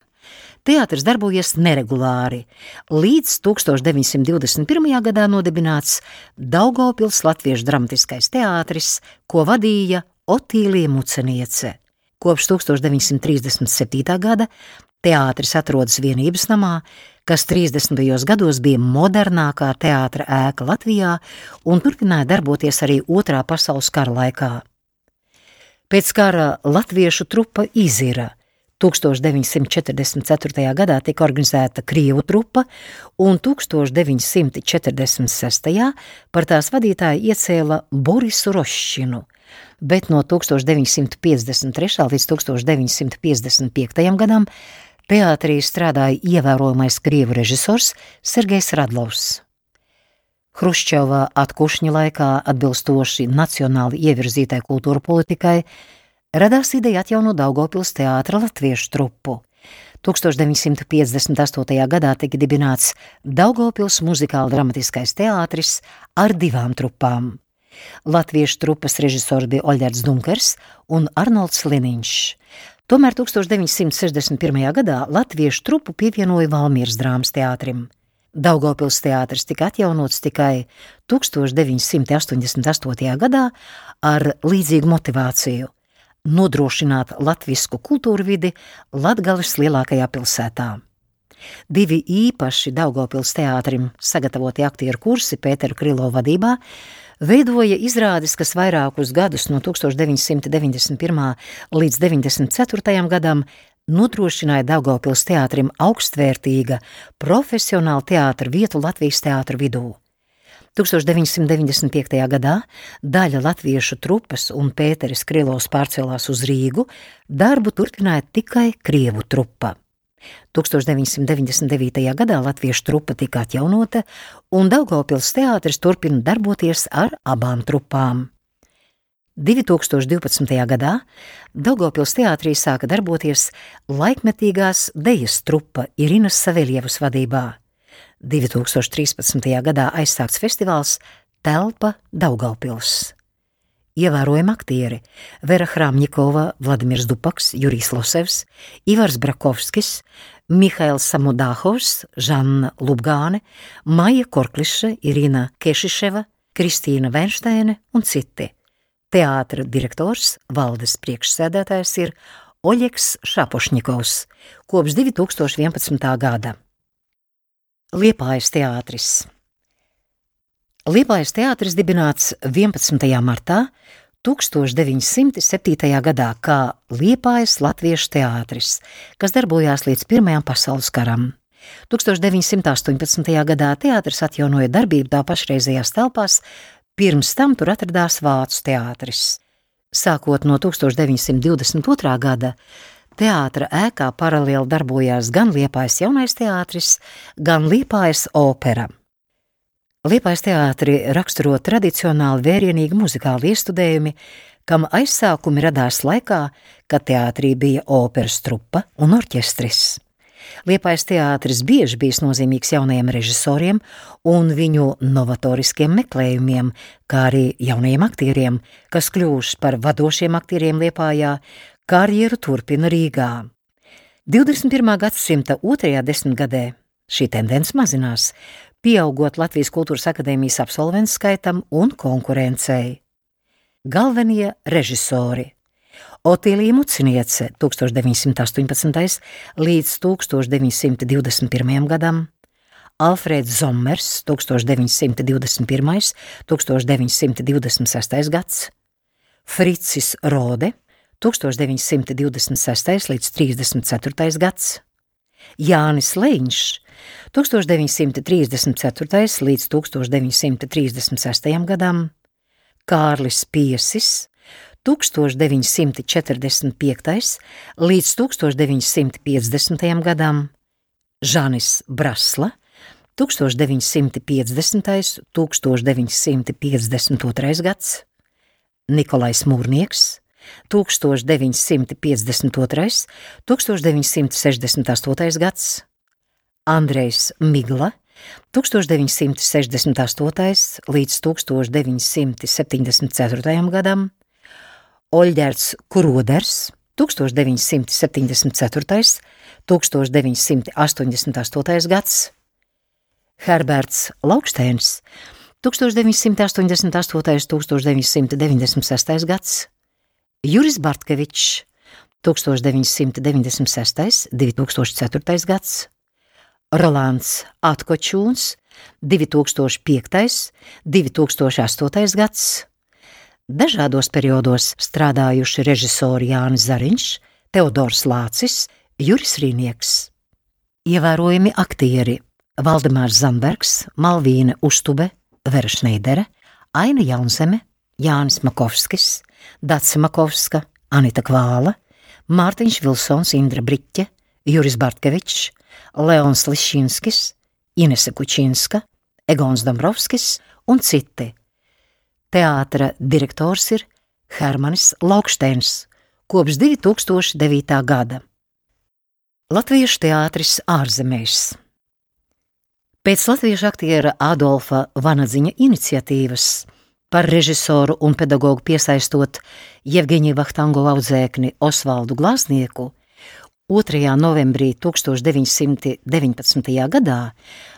teātris darbojies neregulāri, līdz 1921. gadā nodibināts Daugopils Latviešu dramatiskais teātris, ko vadīja Otīlija Muceniece. Kopš 1937. gada teātris atrodas vienības namā, kas 30. gados bija modernākā teātra ēka Latvijā un turpināja darboties arī Otrā pasaules kara laikā. Pēc kara latviešu trupa Izira 1944. gadā tika organizēta Krievu trupa, un 1946. par tās vadītāju iecēla Borisu Rošķinu, bet no 1953. līdz 1955. gadam teātrī strādāja ievērojamais krievu režisors Sergejs Radlovs. Hruščovā atkušņa laikā atbilstoši nacionāli ievirzītai kultūra politikai radās ideja atjaunot Daugopils teātra latviešu trupu. 1958. gadā tika dibināts Daugopils muzikāla dramatiskais teātris ar divām trupām. Latviešu trupas režisors bija Oļģerts Dunkers un Arnolds Liniņš. Tomēr 1961. gadā latviešu trupu pievienoja Valmieras drāmas teātrim. Daugopils teātris tika atjaunots tikai 1988. gadā ar līdzīgu motivāciju - nodrošināt latvisku kultūru vidi Latgales lielākajā pilsētā. Divi īpaši Daugopils teātrim sagatavoti aktieru kursi Pētera Krilo vadībā veidoja izrādes, kas vairākus gadus no 1991. līdz 94. gadam nodrošināja Daugopils teātrim augstvērtīga, profesionāla teātra vietu Latvijas teātra vidū. 1995. gadā daļa latviešu trupas un Pēteris Krilovs pārcēlās uz Rīgu, darbu turpināja tikai Krievu trupa. 1999. gadā latviešu trupa tika atjaunota, un Daugavpils teātris turpina darboties ar abām trupām. 2012. gadā Daugavpils teātrī sāka darboties laikmetīgās dejas trupa Irinas Saviļievas vadībā. 2013. gadā aizsākts festivāls Telpa Daugavpils. Ievērojami aktieri - Vera Hramņikova, Vladimirs Dupaks, Jurijs Losevs, Ivars Brakovskis, Mihails Samudāhovs, Žanna Lubgāne, Maija Korkliša, Irina Kešiševa, Kristīna Venšteine un citi. Teātra direktors, valdes priekšsēdētājs ir Oļegs Šapošņikovs kopš 2011. gada. Liepājas teātris Liepājas teātris dibināts 11. martā 1907. gadā kā Liepājas Latviešu teātris, kas darbojās līdz Pirmajam pasaules karam. 1918. gadā teātris atjaunoja darbību tā pašreizējās telpās, pirms tam tur atradās Vācu teātris. Sākot no 1922. gada, teātra ēkā paralēli darbojās gan Liepājas jaunais teātris, gan Liepājas opera. Liepais teātri raksturo tradicionāli vērienīgi muzikāli iestudējumi, kam aizsākumi radās laikā, kad teātrī bija operas trupa un orķestris. Liepais teātris bieži bijis nozīmīgs jaunajiem režisoriem un viņu novatoriskiem meklējumiem, kā arī jaunajiem aktieriem, kas kļuvuši par vadošiem aktieriem Liepājā, karjeru turpina Rīgā. 21. gadsimta otrajā desmitgadē šī tendence mazinās, pieaugot Latvijas Kultūras akadēmijas absolventu skaitam un konkurencei. Galvenie režisori Otīlija Muciniece 1918. līdz 1921. gadam, Alfrēds Zommers 1921. 1926. gads, Fricis Rode 1926. līdz 34. gads, Jānis Leņš 1934. līdz 1936. gadam, Kārlis Piesis 1945. līdz 1950. gadam, Žanis Brasla 1950. 1952. gads, Nikolais Mūrnieks 1952. 1968. gads, Andrejs Migla 1968. līdz 1974. gadam, Oļģerts Kuroders 1974. 1988. gads, Herberts Lauksteins 1988. 1996. gads, Juris Bartkevičs 1996. 2004. gads, Rolands Atkočūns 2005. 2008. gads. Dažādos periodos strādājuši režisori Jānis Zariņš, Teodors Lācis, Juris Rīnieks. Ievērojami aktieri Valdemārs Zambergs, Malvīna Uztube, Vera Šneidere, Aina Jaunzeme, Jānis Makovskis, Dats Makovska, Anita Kvāla, Mārtiņš Vilsons, Indra Briķe, Juris Bartkevičs, Leons Lišinskis, Inese Kučinska, Egons Dombrovskis un citi. Teātra direktors ir Hermanis Laukštēns kopš 2009. gada. Latviešu teātris ārzemēs. Pēc latviešu aktiera Adolfa Vanadziņa iniciatīvas par režisoru un pedagogu piesaistot Jevgeņiju Vahtango audzēkni Osvaldu Glāznieku, 2. novembrī 1919. gadā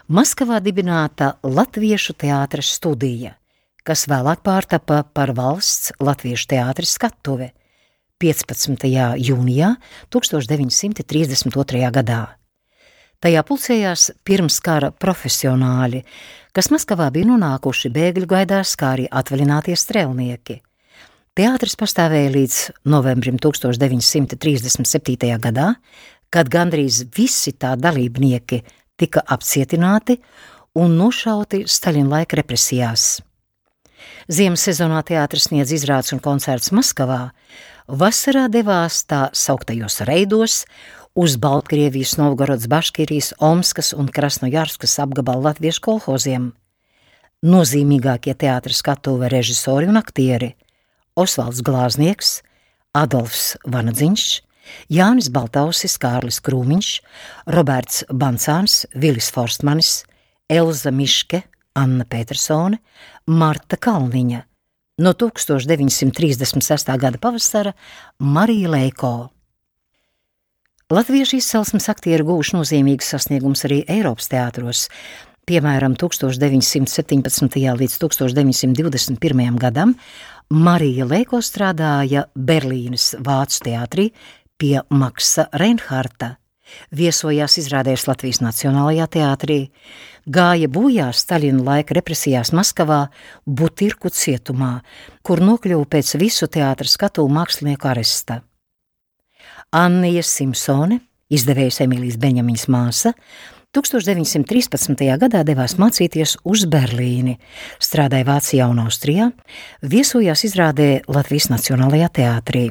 Maskavā dibināta Latviešu teātras studija, kas vēlāk pārtapa par valsts latviešu teātris skatuve 15. jūnijā 1932. gadā. Tajā pulcējās pirms kara profesionāļi, kas Maskavā bija nonākuši bēgļu gaidās, kā arī atvaļinātie strēlnieki. Teātris pastāvēja līdz novembrim 1937. gadā, kad gandrīz visi tā dalībnieki tika apcietināti un nošauti Staļina laika represijās. Ziemas sezonā teātris sniedz izrādes un koncerts Maskavā, vasarā devās tā sauktajos reidos uz Baltkrievijas, Novgorodas, Baškirijas, Omskas un Krasnojarskas apgabala latviešu kolhoziem. Nozīmīgākie teātris skatuve režisori un aktieri - Osvalds Glāznieks, Adolfs Vanadziņš, Jānis Baltausis, Kārlis Krūmiņš, Roberts Bancāns, Vilis Forstmanis, Elza Miške, Anna Petersone, Marta Kalniņa, no 1936. gada pavasara Marija Leiko. Latviešu izcelsmes aktieri gūši nozīmīgus sasniegumus arī Eiropas teātros. Piemēram, 1917. līdz 1921. gadam Marija Leiko strādāja Berlīnes Vācu teātrī pie Maksa Reinharta, viesojās izrādēs Latvijas Nacionālajā teātrī, gāja bojā Staļina laika represijās Maskavā, Butirku cietumā, kur nokļuva pēc visu teātra skatu mākslinieku aresta. Annija Simpsone, izdevējas Emīlijas Beņamiņas māsa, 1913. gadā devās mācīties uz Berlīni, strādāja Vācijā un Austrijā, viesojās izrādē Latvijas Nacionālajā teātrī.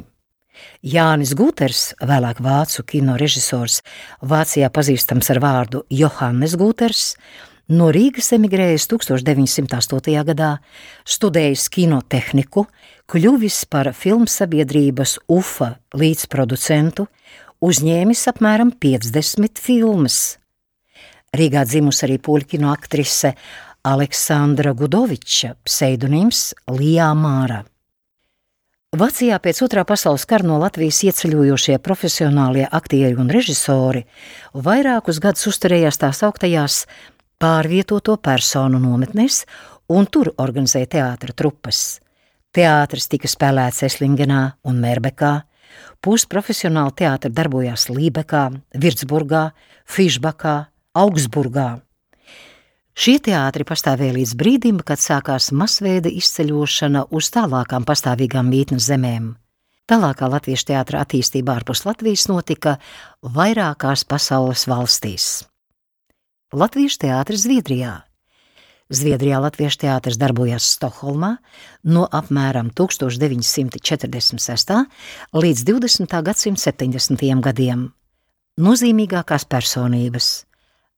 Jānis Gūters, vēlāk vācu kino režisors, Vācijā pazīstams ar vārdu Johannes Gūters, no Rīgas emigrējis 1908. gadā, studējis kinotehniku, kļuvis par filmu sabiedrības UFA līdzproducentu, uzņēmis apmēram 50 filmas. Rīgā dzimusi arī poļu kino aktrise Aleksandra Gudoviča, pseidonīms Lijā Māra. Vācijā pēc otrā pasaules kara no Latvijas ieceļojošie profesionālie aktieri un režisori vairākus gadus uzturējās tās augtajās pārvietoto personu nometnēs un tur organizēja teātra trupas. Teātris tika spēlēts Eslingenā un Mērbekā, pusprofesionāli teātri darbojās Lībekā, Virtsburgā, Fišbakā, Augsburgā. Šie teātri pastāvēja līdz brīdim, kad sākās masveida izceļošana uz tālākām pastāvīgām mītnes zemēm. Tālākā latviešu teātra attīstība ārpus Latvijas notika vairākās pasaules valstīs. Latviešu teātris Zviedrijā Zviedrijā Latviešu teātris darbojās Stokholmā no apmēram 1946. līdz 20. gadsimta 70. gadiem. Nozīmīgākās personības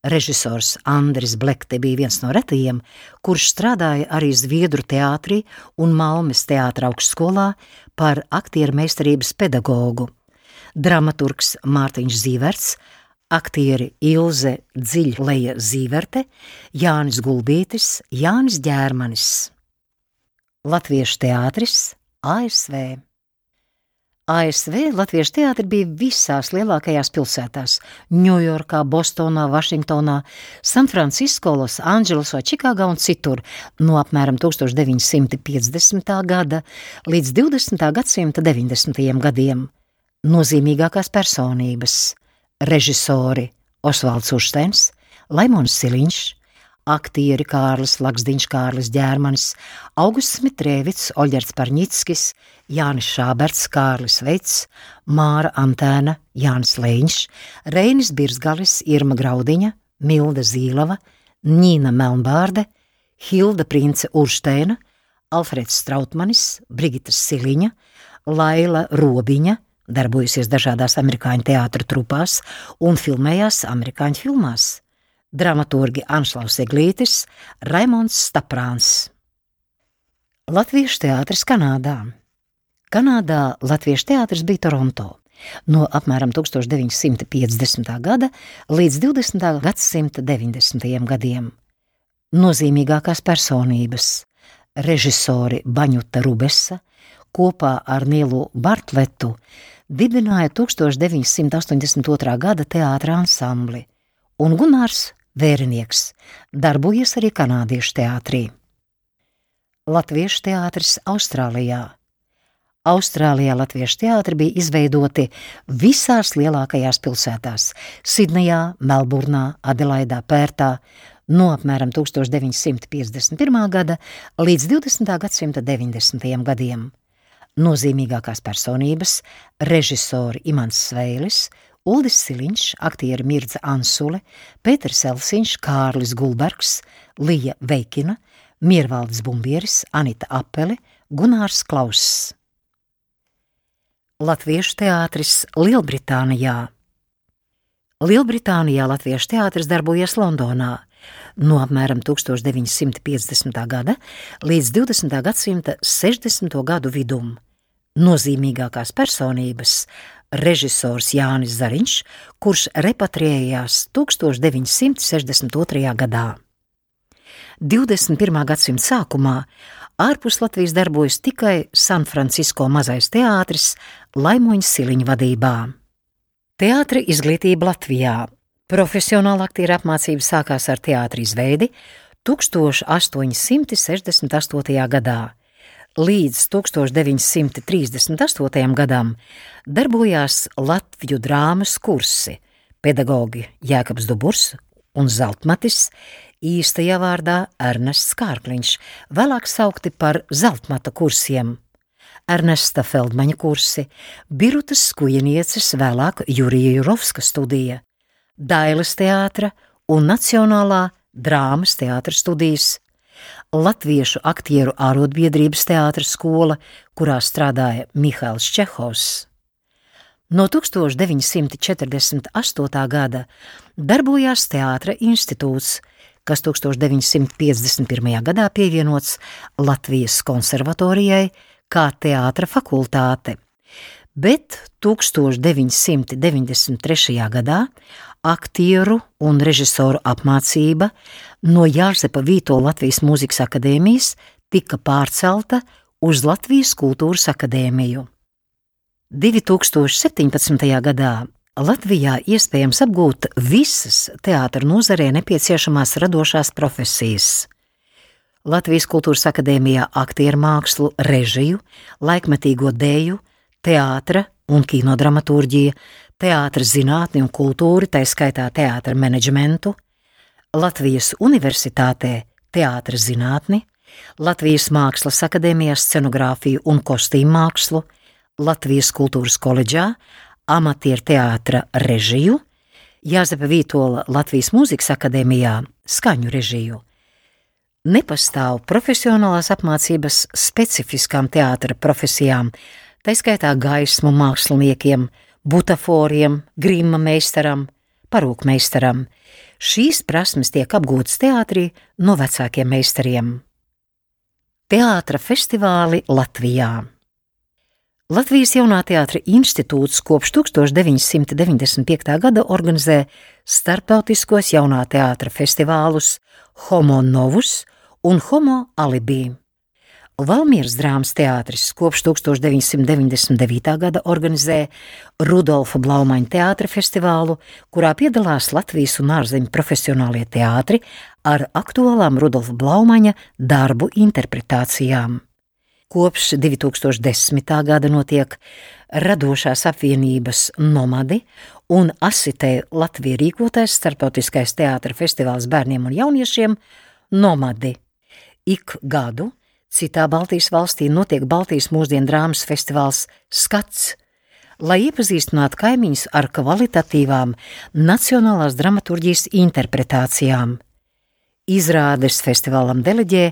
Režisors Andris Blekte bija viens no retajiem, kurš strādāja arī Zviedru teātrī un Malmes teātra augstskolā par aktieru meistarības pedagogu. Dramaturgs Mārtiņš Zīverts aktieri Ilze Dziļleja Zīverte, Jānis Gulbītis, Jānis Ģērmanis. Latviešu teātris ASV. ASV Latviešu teātri bija visās lielākajās pilsētās - Ņujorkā, Bostonā, Vašingtonā, Sanfrancisko, Losandželosā, Čikāgā un citur no apmēram 1950. gada līdz 20. gadsimta 90. gadiem. Nozīmīgākās personības režisori Osvalds Uštens, Laimons Siliņš, aktieri Kārlis Laksdiņš, Kārlis Ģērmanis, Augusts Mitrēvits, Oļģerts Parņickis, Jānis Šāberts, Kārlis Veits, Māra Antēna, Jānis Leiņš, Reinis Birsgalis, Irma Graudiņa, Milda Zīlava, Nīna Melnbārde, Hilda Prince Uršteina, Alfreds Strautmanis, Brigita Siliņa, Laila Robiņa, darbojusies dažādās amerikāņu teātra trupās un filmējās amerikāņu filmās. Dramaturgi Anšlaus Eglītis, Raimons Staprāns. Latviešu teātris Kanādā. Kanādā Latviešu teātris bija Toronto. No apmēram 1950. gada līdz 20. gadsimta 90. gadiem. Nozīmīgākās personības - režisori Baņuta Rubesa kopā ar Nielu Bartletu dibināja 1982. gada teātra ansambli, un Gunārs Vērinieks darbojies arī kanādiešu teātrī. Latviešu teātris Austrālijā Austrālijā latviešu teātri bija izveidoti visās lielākajās pilsētās - Sidnejā, Melburnā, Adelaidā, Pērtā, no apmēram 1951. gada līdz 20. gadsimta 90. gadiem. Nozīmīgākās personības - režisori Imants Sveilis, Uldis Siliņš, aktieri Mirdza Ansule, Pēters Elsiņš, Kārlis Gulbergs, Lija Veikina, Miervaldes Bumbieris, Anita Apele, Gunārs Klauss. Latviešu teātris Lielbritānijā. Lielbritānijā Latviešu teātris darbojas Londonā no apmēram 1950. gada līdz 20. gadsimta 60. gadu vidum. Nozīmīgākās personības - režisors Jānis Zariņš, kurš repatriējās 1962. gadā. 21. gadsimta sākumā ārpus Latvijas darbojas tikai San Francisco mazais teātris Laimoņa Siliņa vadībā. Teātra izglītība Latvijā. Profesionāla aktieru apmācība sākās ar teātra izveidi 1868. gadā. Līdz 1938. gadam darbojās Latviju drāmas kursi, pedagogi Jēkabs Duburs un Zeltmatis, īstajā vārdā Ernests Kārkliņš, vēlāk saukti par zeltmata kursiem. Ernesta Feldmaņa kursi, Birutas Skujenieces, vēlāk Jurija Jurovska studija, Dailes teātra un Nacionālā drāmas teātra studijas, Latviešu aktieru ārotbiedrības teātra skola, kurā strādāja Mihails Čehovs. No 1948. gada darbojās Teātra institūts, kas 1951. gadā pievienots Latvijas konservatorijai kā teātra fakultāte, bet 1993. gadā aktieru un režisoru apmācība no Jāzepa Vīto Latvijas Mūzikas akadēmijas tika pārcelta uz Latvijas Kultūras akadēmiju. 2017. gadā Latvijā iespējams apgūt visas teātra nozarē nepieciešamās radošās profesijas. Latvijas Kultūras akadēmijā aktieru mākslu, režiju, laikmetīgo dēju, teātra un kinodramaturģija, teātra zinātni un kultūru, tā skaitā teātra menedžmentu, Latvijas Universitātē teātra zinātni, Latvijas Mākslas akadēmijā scenogrāfiju un kostīmu mākslu, Latvijas Kultūras koledžā amatieru teātra režiju, Jāzepa Vītola Latvijas Mūzikas akadēmijā skaņu režiju. Nepastāv profesionālās apmācības specifiskām teātra profesijām, tā skaitā gaismu māksliniekiem, butaforiem, grīma meistaram, parūkmeistaram. Šīs prasmes tiek apgūtas teātrī no vecākiem meistariem. Teātra festivāli Latvijā. Latvijas Jaunā teātra institūts kopš 1995. gada organizē starptautiskos jaunā teātra festivālus Homo Novus un Homo Alibi. Valmieras drāmas teātris kopš 1999. gada organizē Rudolfa Blaumaņa teātra festivālu, kurā piedalās Latvijas un ārzemju profesionālie teātri ar aktuālām Rudolfa Blaumaņa darbu interpretācijām. Kopš 2010. gada notiek radošās apvienības Nomadi un Asitē Latvija rīkotais starptautiskais teātra festivāls bērniem un jauniešiem Nomadi. Ik gadu citā Baltijas valstī notiek Baltijas mūsdienu drāmas festivāls Skats, lai iepazīstinātu kaimiņus ar kvalitatīvām nacionālās dramaturģijas interpretācijām. Izrādes festivālam deleģē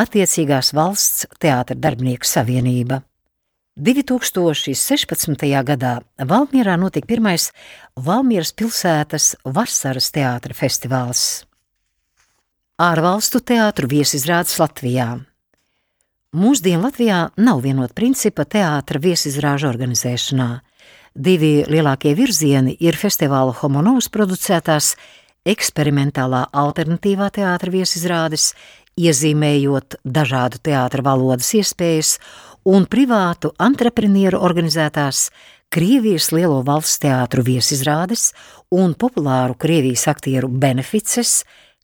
attiecīgās valsts teātra darbinieku savienība. 2016. gadā Valmierā notika pirmais Valmieras pilsētas vasaras teātra festivāls. Ārvalstu teātru viesizrādes Latvijā. Mūsdienu Latvijā nav vienota principa teātra viesizrāžu organizēšanā. Divi lielākie virzieni ir festivāla Homonovs producētās eksperimentālā alternatīvā teātra viesizrādes, iezīmējot dažādu teātra valodas iespējas un privātu antreprenieru organizētās Krievijas lielo valsts teātru viesizrādes un populāru Krievijas aktieru benefices,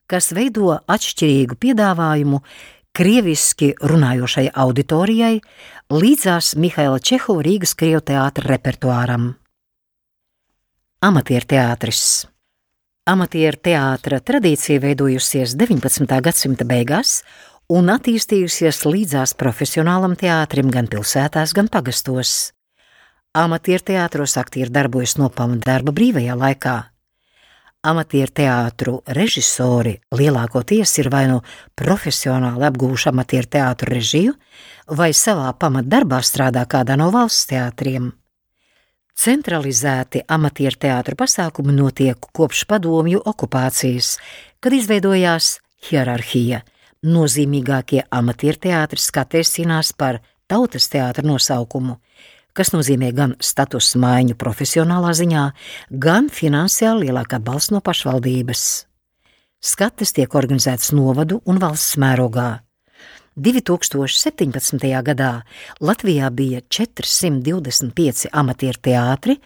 kas veido atšķirīgu piedāvājumu krieviski runājošai auditorijai līdzās Mihaila Čehova Rīgas Krievu teātra repertuāram. Amatierteātris Amatieru teātra tradīcija veidojusies 19. gadsimta beigās un attīstījusies līdzās profesionālam teātrim gan pilsētās, gan pagastos. Amatieru teātros aktieri darbojas no pamatdarba brīvajā laikā. Amatieru teātru režisori lielākoties ir vai nu profesionāli apgūši amatieru teātru režiju, vai savā pamatdarbā strādā kādā no valsts teātriem. Centralizēti amatieru teātru pasākumi notiek kopš padomju okupācijas, kad izveidojās hierarhija – nozīmīgākie amatierteātri skatēs cīnās par tautas teātra nosaukumu, kas nozīmē gan status maiņu profesionālā ziņā, gan finansiāli lielāku atbalstu no pašvaldības. Skates tiek organizētas novadu un valsts mērogā. 2017. gadā Latvijā bija 425 amatieru teātri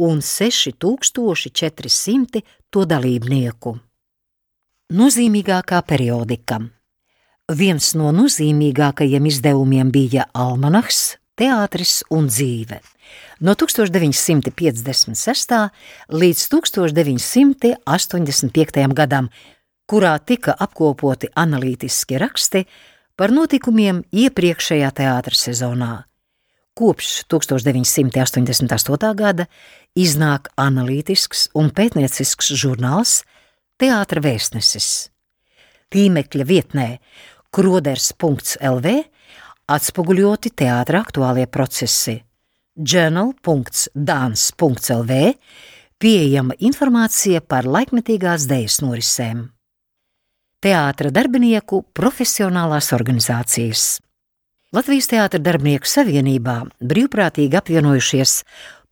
un 6400 to dalībnieku. Nozīmīgākā periodika Viens no nozīmīgākajiem izdevumiem bija Almanahs, teātris un dzīve. No 1956. līdz 1985. gadam, kurā tika apkopoti analītiski raksti par notikumiem iepriekšējā teātra sezonā. Kopš 1988. gada iznāk analītisks un pētniecisks žurnāls Teātra vēstnesis. Tīmekļa vietnē kroders.lv atspoguļoti teātra aktuālie procesi. journal.dans.lv pieejama informācija par laikmetīgās dēļas norisēm. Teātra darbinieku profesionālās organizācijas. Latvijas Teātra darbinieku savienībā brīvprātīgi apvienojušies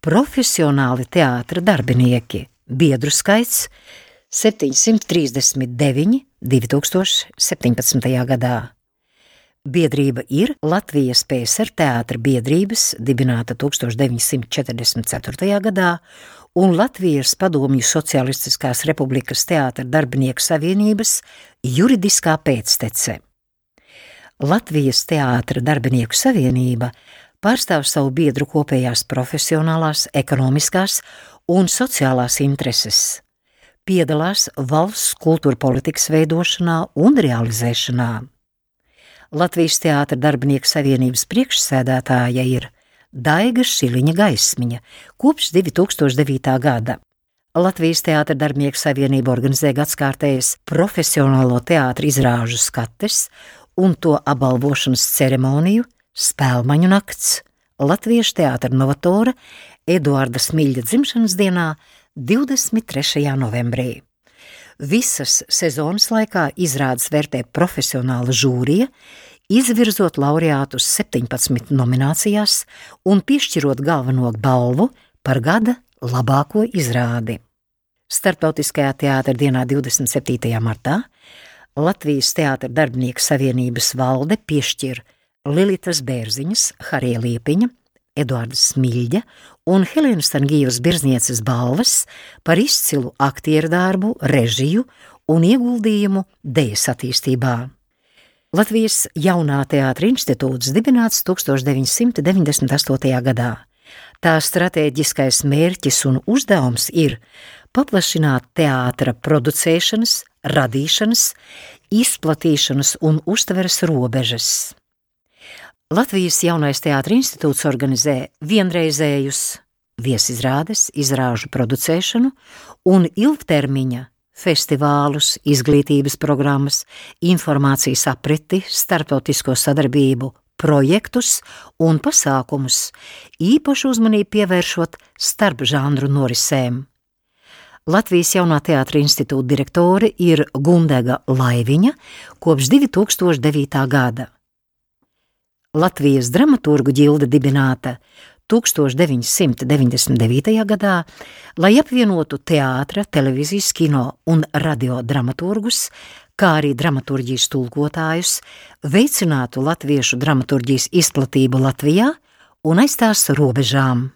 profesionāli teātra darbinieki, biedru skaits 739 2017. gadā. Biedrība ir Latvijas PSR teātra biedrības, dibināta 1944. gadā, un Latvijas Padomju Socialistiskās Republikas teātra darbinieku savienības juridiskā pēctece. Latvijas teātra darbinieku savienība pārstāv savu biedru kopējās profesionālās, ekonomiskās un sociālās intereses piedalās valsts kultūra politikas veidošanā un realizēšanā. Latvijas Teātra darbinieku savienības priekšsēdētāja ir Daiga Šiliņa Gaismiņa kopš 2009. gada. Latvijas Teātra darbinieku savienība organizē gadskārtējas profesionālo teātra izrāžu skates un to apbalvošanas ceremoniju Spēlmaņu nakts Latviešu teātra novatora Eduarda Smilja dzimšanas dienā 23. novembrī. Visas sezonas laikā izrādes vērtē profesionāla žūrija, izvirzot laureātus 17 nominācijās un piešķirot galveno balvu par gada labāko izrādi. Startautiskajā teātra dienā 27. martā Latvijas Teātra darbinieku savienības valde piešķir Lilitas Bērziņas, Harija Liepiņa, Eduarda Smilģa un Helēnas Tangīvas birznieces balvas par izcilu aktieru darbu, režiju un ieguldījumu dēļas attīstībā. Latvijas jaunā teātra institūts dibināts 1998. gadā. Tā stratēģiskais mērķis un uzdevums ir paplašināt teātra producēšanas, radīšanas, izplatīšanas un uztveres robežas. Latvijas jaunais teātris institūts organizē vienreizējus viesizrādes, izrāžu producēšanu un ilgtermiņa festivālus, izglītības programmas, informācijas apriti, starptautisko sadarbību, projektus un pasākumus, īpašu uzmanību pievēršot starp žanru norisēm. Latvijas jaunā teātra institūta direktore ir Gundega Laiviņa kopš 2009. gada. Latvijas dramaturgu ģilde dibināta 1999. gadā, lai apvienotu teātra, televīzijas, kino un radio dramaturgus, kā arī dramaturģijas tulkotājus, veicinātu latviešu dramaturģijas izplatību Latvijā un aiz tās robežām.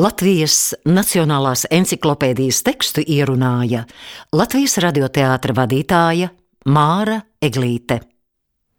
Latvijas Nacionālās encyklopēdijas tekstu ierunāja Latvijas radioteātra vadītāja Māra Eglīte.